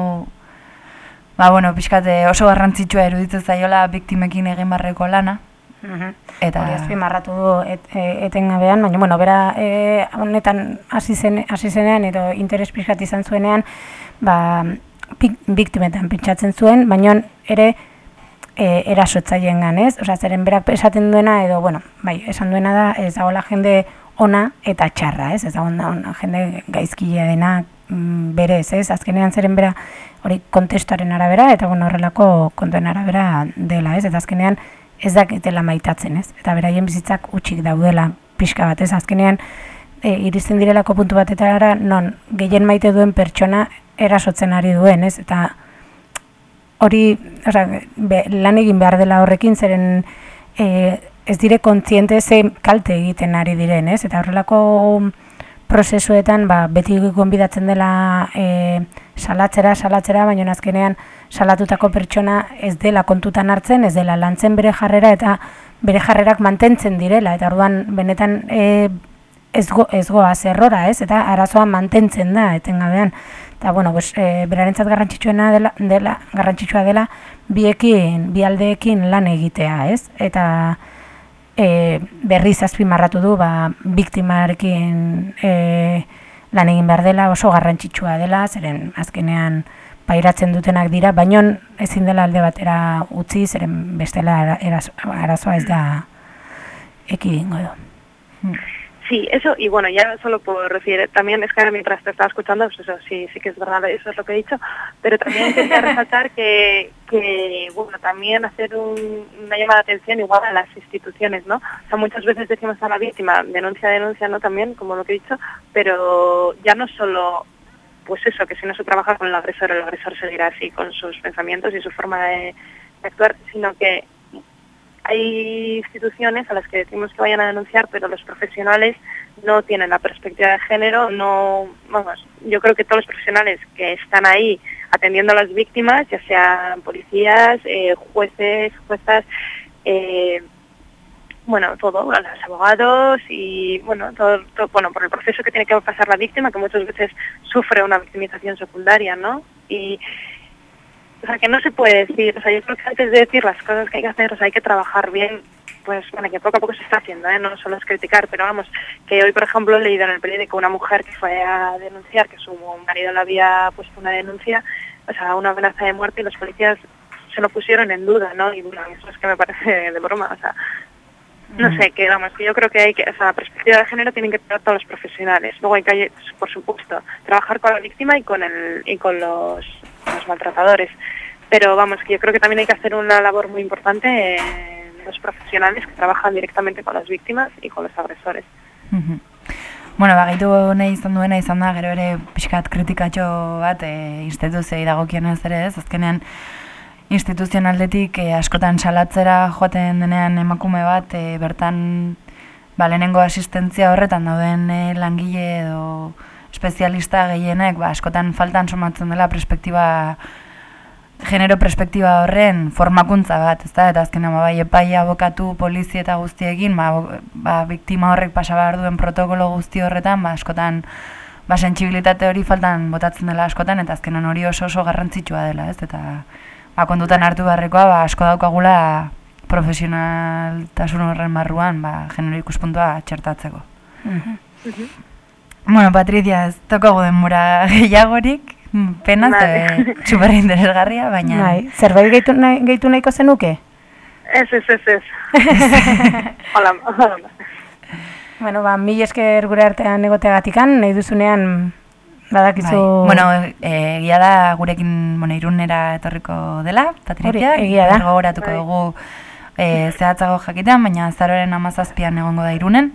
Speaker 3: ba, bueno, pixkat eh, oso garrantzitsua eruditzen zaiola biktimekin egin barreko lana, Eta-
Speaker 4: Hori azpimarratu du et, e, etengabean, baina bueno, bera e, honetan hasi zen hasi zenean edo interes pixkat izan zuenean, ba biktimetan pentsatzen zuen, baina ere e, erasotzaileen ez? Osea, zeren berak esaten duena edo bueno, bai, esan duena da ez dagoela jende ona eta txarra, ez? Ez da onda, ona, jende gaizkilea dena mm, berez, ez? Azkenean zeren bera hori kontestuaren arabera eta bueno, horrelako kontuen arabera dela, ez? Eta azkenean ez dakitela maitatzen, ez? Eta beraien bizitzak utxik daudela pixka bat, ez? Azkenean e, iristen direlako puntu batetara non gehien maite duen pertsona erasotzen ari duen, ez? Eta hori, osea, be, lan egin behar dela horrekin zeren e, ez dire kontziente ze kalte egiten ari diren, ez? Eta horrelako prozesuetan ba, beti gonbidatzen dela e, salatzera, salatzera, baina azkenean salatutako pertsona ez dela kontutan hartzen, ez dela lantzen bere jarrera eta bere jarrerak mantentzen direla, eta orduan benetan e, ez, go, ez goa zerrora, ez? Eta arazoa mantentzen da, etengabean. Eta, bueno, pues, e, berarentzat garrantzitsuena dela, dela, garrantzitsua dela, biekin, bialdeekin lan egitea, ez? Eta e, berriz azpimarratu du, ba, biktimarekin e, lan egin behar dela, oso garrantzitsua dela, zeren azkenean pairatzen dutenak dira, baino ezin dela alde batera utzi, zeren bestela arazoa ez da ekidingo du.
Speaker 6: Sí, eso, y bueno, ya solo por decir, también es que mientras te estaba escuchando, pues eso sí, sí que es verdad, eso es lo que he dicho, pero también quería resaltar que, que, bueno, también hacer un, una llamada de atención igual a las instituciones, ¿no? O sea, muchas veces decimos a la víctima, denuncia, denuncia, ¿no? También, como lo que he dicho, pero ya no solo pues eso, que si no se trabaja con el agresor, el agresor seguirá así con sus pensamientos y su forma de, de actuar, sino que hay instituciones a las que decimos que vayan a denunciar, pero los profesionales no tienen la perspectiva de género, no, vamos, yo creo que todos los profesionales que están ahí atendiendo a las víctimas, ya sean policías, eh, jueces, juezas, eh, bueno, todo, los abogados y, bueno, todo, todo, bueno, por el proceso que tiene que pasar la víctima, que muchas veces sufre una victimización secundaria, ¿no? Y, o sea, que no se puede decir, o sea, yo creo que antes de decir las cosas que hay que hacer, o sea, hay que trabajar bien, pues, bueno, que poco a poco se está haciendo, ¿eh? no solo es criticar, pero vamos, que hoy, por ejemplo, he leído en el periódico una mujer que fue a denunciar que su marido le había puesto una denuncia, o sea, una amenaza de muerte y los policías se lo pusieron en duda, ¿no? Y bueno, eso es que me parece de broma, o sea, no sé, que vamos, que yo creo que hay que, o sea, la perspectiva de género tienen que tener todos los profesionales. Luego hay que, por supuesto, trabajar con la víctima y con el y con los, los maltratadores. Pero vamos, que yo creo que también hay que hacer una labor muy importante en los profesionales que trabajan directamente con las víctimas y con los agresores.
Speaker 3: Mhm. Bueno, ba, gaitu nahi izan duena izan da, gero ere pixkat kritikatxo bat e, instituzioi dagokionez ere ez, azkenean instituzionaldetik e, askotan salatzera joaten denean emakume bat, e, bertan ba, lehenengo asistentzia horretan dauden e, langile edo espezialista gehienek, ba, askotan faltan somatzen dela perspektiba genero perspektiba horren formakuntza bat, ezta? Eta azkenean ba, bai epaia abokatu, polizia eta guztiekin, ba, ba, biktima horrek pasa behar duen protokolo guzti horretan, ba, askotan ba, sentsibilitate hori faltan botatzen dela askotan, eta azkenan hori oso oso garrantzitsua dela, ez? Eta ba, kondutan hartu beharrekoa, ba, asko daukagula profesionaltasun horren barruan, ba, genero ikuspuntua txertatzeko. Bueno, Patricia, ez tokago denbora gehiagorik, pena,
Speaker 6: Vale.
Speaker 3: ze super interesgarria, baina...
Speaker 4: Bai, zerbait gehitu, nahi, gehitu nahiko zenuke?
Speaker 6: Ez, ez, ez, ez. hola, hola.
Speaker 4: Bueno, ba, mil esker gure artean egoteagatikan, nahi duzunean badakizu...
Speaker 3: Bai. Bueno, eh, egia da gurekin bueno, irunera etorriko dela, Patricia.
Speaker 4: Hori, egia da.
Speaker 3: Gogoratuko
Speaker 6: Bai.
Speaker 3: dugu eh, zehatzago jakitean, baina zaroren amazazpian egongo da irunen.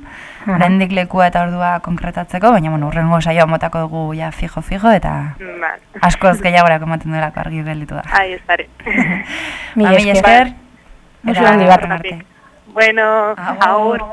Speaker 4: Aha.
Speaker 3: Oraindik lekua eta ordua konkretatzeko, baina bueno, urrengo saioa motako dugu ja fijo-fijo eta
Speaker 6: Vale.
Speaker 3: askoz gehiagorako ematen duelako argi gelditu da.
Speaker 6: Ahí estaré.
Speaker 3: Ba, mila
Speaker 4: esker.
Speaker 3: esker.
Speaker 4: Oso
Speaker 3: eta
Speaker 4: handi bat.
Speaker 3: horren arte.
Speaker 6: Bueno, agur.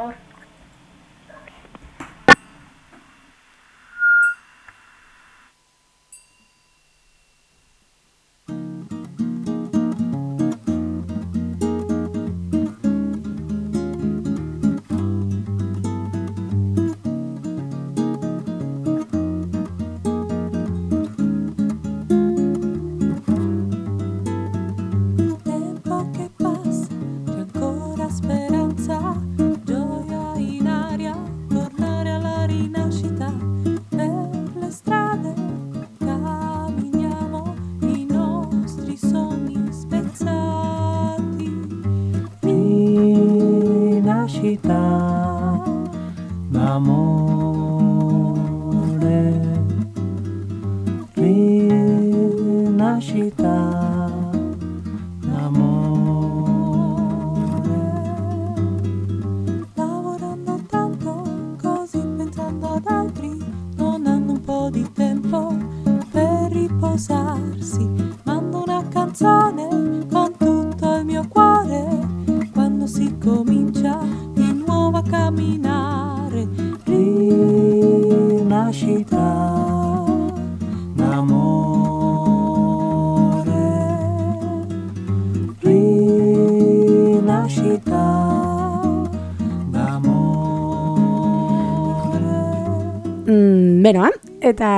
Speaker 4: Eta...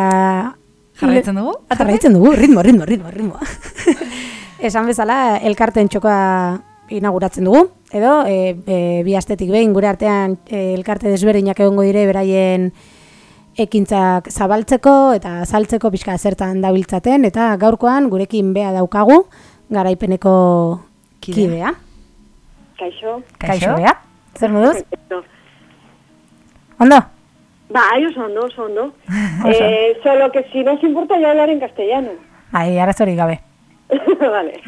Speaker 3: Jarraitzen dugu?
Speaker 4: Jarraitzen dugu, ritmo, ritmo, ritmo, ritmo. Esan bezala, elkarten txokoa inauguratzen dugu, edo e, e, bi astetik behin gure artean e, elkarte desberdinak egongo dire beraien ekintzak zabaltzeko eta azaltzeko pixka zertan dabiltzaten, eta gaurkoan gurekin bea daukagu, garaipeneko
Speaker 3: Kidea.
Speaker 4: kidea.
Speaker 7: Kaixo.
Speaker 4: Kaixo, bea? Zer moduz? Ondo?
Speaker 7: Ondo, oso ondo. eh, solo que si no os importa yo hablar en castellano.
Speaker 4: Ai, arazorik gabe.
Speaker 7: vale.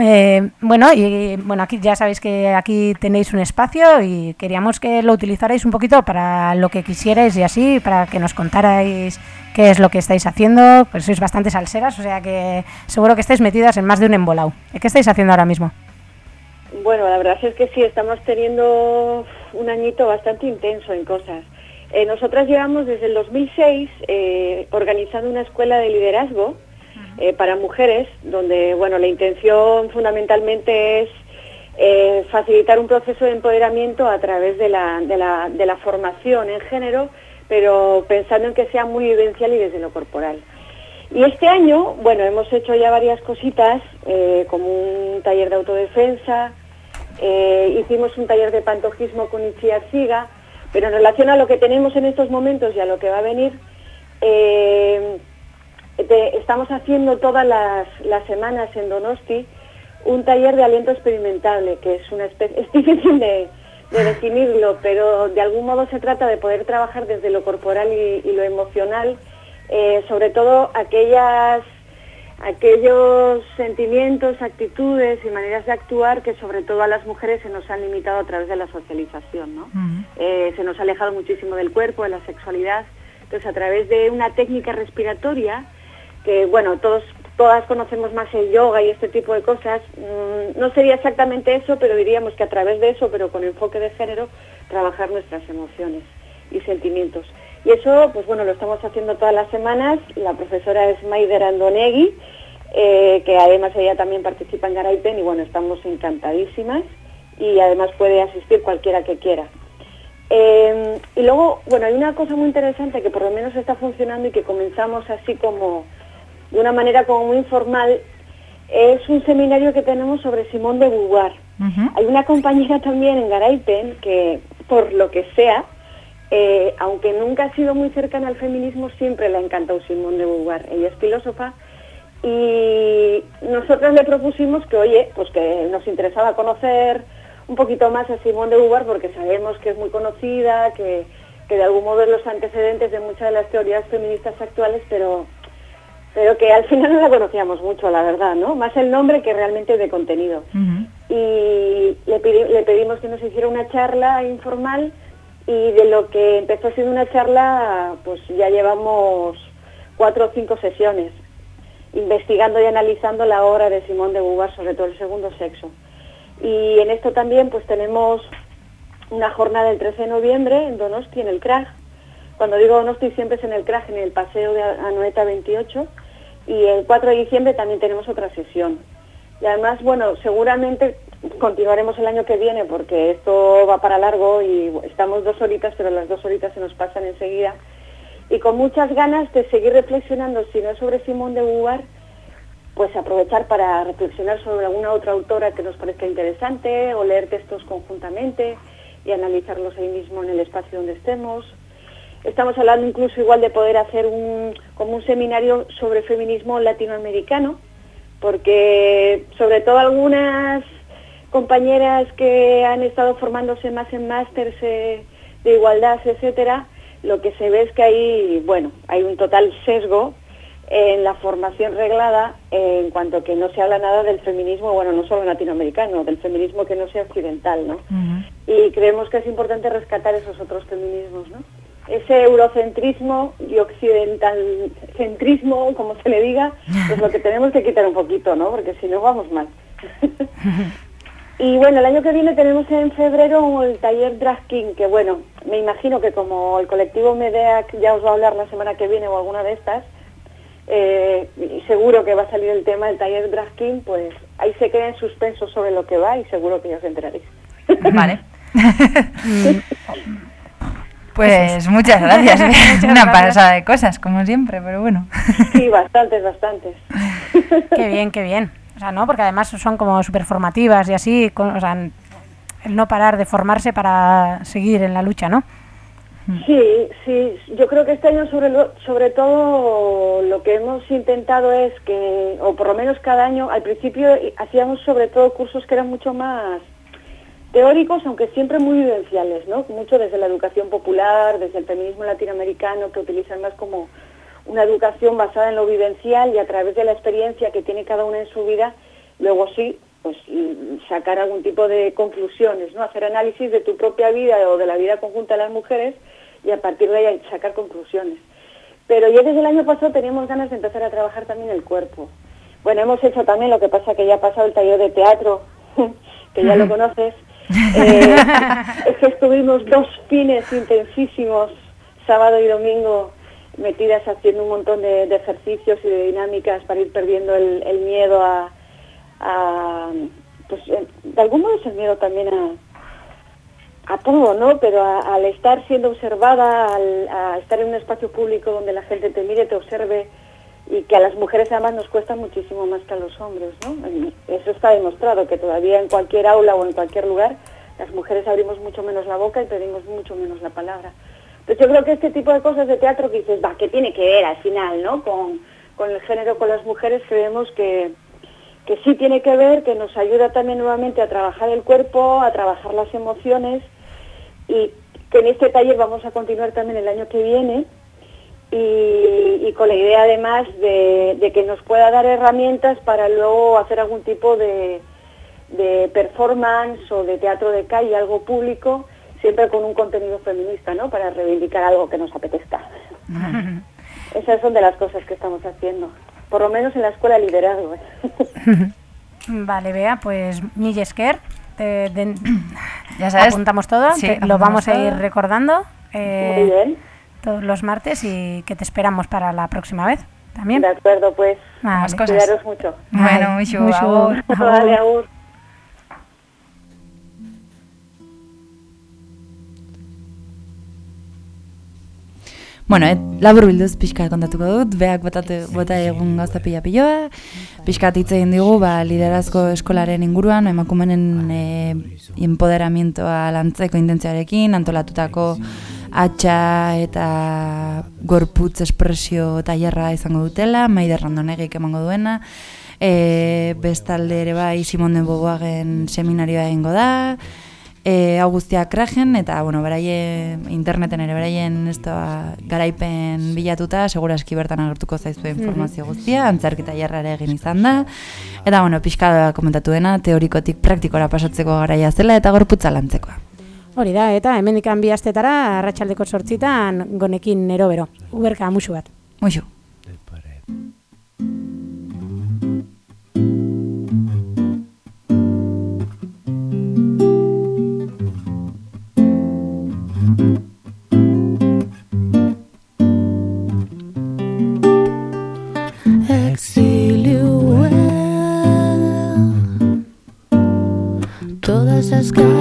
Speaker 4: Eh, bueno, y bueno, aquí ya sabéis que aquí tenéis un espacio y queríamos que lo utilizarais un poquito para lo que quisierais y así, para que nos contarais qué es lo que estáis haciendo. Pues sois bastante salseras, o sea que seguro que estáis metidas en más de un embolado. ¿Qué estáis haciendo ahora mismo?
Speaker 7: Bueno, la verdad es que sí, estamos teniendo un añito bastante intenso en cosas. Eh, nosotras llevamos desde el 2006 eh, organizando una escuela de liderazgo eh, para mujeres, donde bueno, la intención fundamentalmente es facilitar un proceso de empoderamiento a través de la, de, la, de la formación en género, pero pensando en que sea muy vivencial y desde lo corporal. Y este año, bueno, hemos hecho ya varias cositas, como un taller de autodefensa, eh, hicimos un taller de pantojismo con Ichi Arciga, pero en relación a lo que tenemos en estos momentos y a lo que va a venir, eh, estamos haciendo todas las, semanas en Donosti un taller de aliento experimentable, que es una especie, es difícil de, de definirlo, pero de algún modo se trata de poder trabajar desde lo corporal y, y lo emocional, eh, sobre todo aquellas aquellos sentimientos, actitudes y maneras de actuar que sobre todo a las mujeres se nos han limitado a través de la socialización, ¿no? Eh, se nos ha alejado muchísimo del cuerpo, de la sexualidad. Entonces, a través de una técnica respiratoria, que bueno, todos, todas conocemos más el yoga y este tipo de cosas, mm, no sería exactamente eso, pero diríamos que a través de eso, pero con enfoque de género, trabajar nuestras emociones y sentimientos. Y eso, pues bueno, lo estamos haciendo todas las semanas. La profesora es Maider Andonegui, eh, que además ella también participa en Garaipen y bueno, estamos encantadísimas y además puede asistir cualquiera que quiera. Eh, y luego, bueno, hay una cosa muy interesante que por lo menos está funcionando y que comenzamos así como de una manera como muy informal, es un seminario que tenemos sobre Simón de Beauvoir. Hay una compañera también en Garaipen que, por lo que sea, eh, aunque nunca ha sido muy cercana al feminismo, siempre le ha encantado Simón de Beauvoir. Ella es filósofa y nosotros le propusimos que, oye, pues que nos interesaba conocer un poquito más a Simón de Beauvoir porque sabemos que es muy conocida, que, que de algún modo es los antecedentes de muchas de las teorías feministas actuales, pero pero que al final no la conocíamos mucho, la verdad, ¿no? Más el nombre que realmente de contenido. Y le pedimos que nos hiciera una charla informal y de lo que empezó siendo una charla, pues ya llevamos cuatro o cinco sesiones investigando y analizando la obra de Simón de Beauvoir, sobre todo el segundo sexo. Y en esto también pues tenemos una jornada el 13 de noviembre en Donosti, en el CRAG. Cuando digo Donosti siempre es en el CRAG, en el Paseo de Anoeta 28. Y el 4 de diciembre también tenemos otra sesión. Y además, bueno, seguramente continuaremos el año que viene porque esto va para largo y estamos dos horitas, pero las dos horitas se nos pasan enseguida. Y con muchas ganas de seguir reflexionando, si no es sobre Simón de Beauvoir, pues aprovechar para reflexionar sobre alguna otra autora que nos parezca interesante o leer textos conjuntamente y analizarlos ahí mismo en el espacio donde estemos. Estamos hablando incluso igual de poder hacer como un seminario sobre feminismo latinoamericano, porque sobre todo algunas compañeras que han estado formándose más en másters eh, de igualdad, etcétera, lo que se ve es que hay, bueno, hay un total sesgo en la formación reglada en cuanto que no se habla nada del feminismo, bueno, no solo latinoamericano, del feminismo que no sea occidental, ¿no? Y creemos que es importante rescatar esos otros feminismos, ¿no? Ese eurocentrismo y occidentalcentrismo, como se le diga, es lo que tenemos que quitar un poquito, ¿no? Porque si no vamos mal. Y bueno, el año que viene tenemos en febrero el taller Drag King, que bueno, me imagino que como el colectivo Medeac ya os va a hablar la semana que viene o alguna de estas, eh, y seguro que va a salir el tema del taller Drag King, pues ahí se queda en suspenso sobre lo que va y seguro que ya os enteraréis.
Speaker 8: Vale. Pues muchas gracias. Una pasada de cosas, como siempre, pero bueno.
Speaker 7: Sí, bastantes, bastantes.
Speaker 4: Qué bien, qué bien. O sea, ¿no? Porque además son como súper formativas y así, con- o sea, el no parar de formarse para seguir en la lucha, ¿no?
Speaker 7: Sí, sí, yo creo que este año sobre, lo- sobre todo lo que hemos intentado es que, o por lo menos cada año, al principio hacíamos sobre todo cursos que eran mucho más teóricos, aunque siempre muy vivenciales, ¿no? Mucho desde la educación popular, desde el feminismo latinoamericano, que utilizan más como una educación basada en lo vivencial y a través de la experiencia que tiene cada una en su vida, luego sí, pues y sacar algún tipo de conclusiones, ¿no? Hacer análisis de tu propia vida o de la vida conjunta de las mujeres y a partir de ahí sacar conclusiones. Pero ya desde el año pasado teníamos ganas de empezar a trabajar también el cuerpo. Bueno, hemos hecho también lo que pasa que ya ha pasado el taller de teatro, que ya lo conoces. Eh, es que estuvimos dos fines intensísimos, sábado y domingo, metidas haciendo un montón de, ejercicios y de dinámicas para ir perdiendo el, miedo a, pues eh, de algún modo es el miedo también a, a todo, ¿no? Pero al estar siendo observada, al, estar en un espacio público donde la gente te mire, te observe y que a las mujeres además nos cuesta muchísimo más que a los hombres, ¿no? Eso está demostrado, que todavía en cualquier aula o en cualquier lugar las mujeres abrimos mucho menos la boca y pedimos mucho menos la palabra. Entonces yo creo que este tipo de cosas de teatro que dices, va, ¿qué tiene que ver al final, no? Con, el género, con las mujeres, creemos que, que sí tiene que ver, que nos ayuda también nuevamente a trabajar el cuerpo, a trabajar las emociones y que en este taller vamos a continuar también el año que viene y, y con la idea además de, de que nos pueda dar herramientas para luego hacer algún tipo de, de performance o de teatro de calle, algo público, siempre con un contenido feminista, ¿no? Para reivindicar algo que nos apetezca. Esas son de las cosas que estamos haciendo, por lo menos en la escuela de liderazgo. ¿eh?
Speaker 4: Vale, Bea, pues mil esker. Te- de-
Speaker 8: Ya sabes.
Speaker 4: apuntamos todo,
Speaker 8: Sí,
Speaker 4: te- lo vamos a ir recordando eh,
Speaker 7: Muy bien.
Speaker 4: todos los martes y que te esperamos para la próxima vez también.
Speaker 7: De acuerdo, pues.
Speaker 4: Vale.
Speaker 8: Más cosas.
Speaker 7: Cuidaros mucho.
Speaker 8: Bueno,
Speaker 4: Vale,
Speaker 8: mucho.
Speaker 7: Vale, agur.
Speaker 3: Bueno, et, labur bilduz pixka kontatuko dut, beak botatu, bota egun gauza pila piloa, pixka egin digu, ba, liderazko eskolaren inguruan, emakumenen e, empoderamientoa lantzeko intentziarekin, antolatutako atxa eta gorputz espresio tailerra izango dutela, Maider Randonegik emango duena, e, bestalde ere bai Simon de Beauvoiren seminarioa egingo da, E, hau guztia kragen, eta, bueno, beraie, interneten ere beraien ez da, garaipen bilatuta, seguraski bertan agertuko zaizue informazio guztia, antzerkita jarra ere egin izan da, eta, bueno, pixka komentatu dena, teorikotik praktikora pasatzeko garaia zela, eta gorputza lantzekoa.
Speaker 4: Hori da, eta hemendikan bi astetara, arratsaldeko sortzitan, gonekin nero bero. Uberka, musu bat.
Speaker 3: Muxu.
Speaker 9: Todas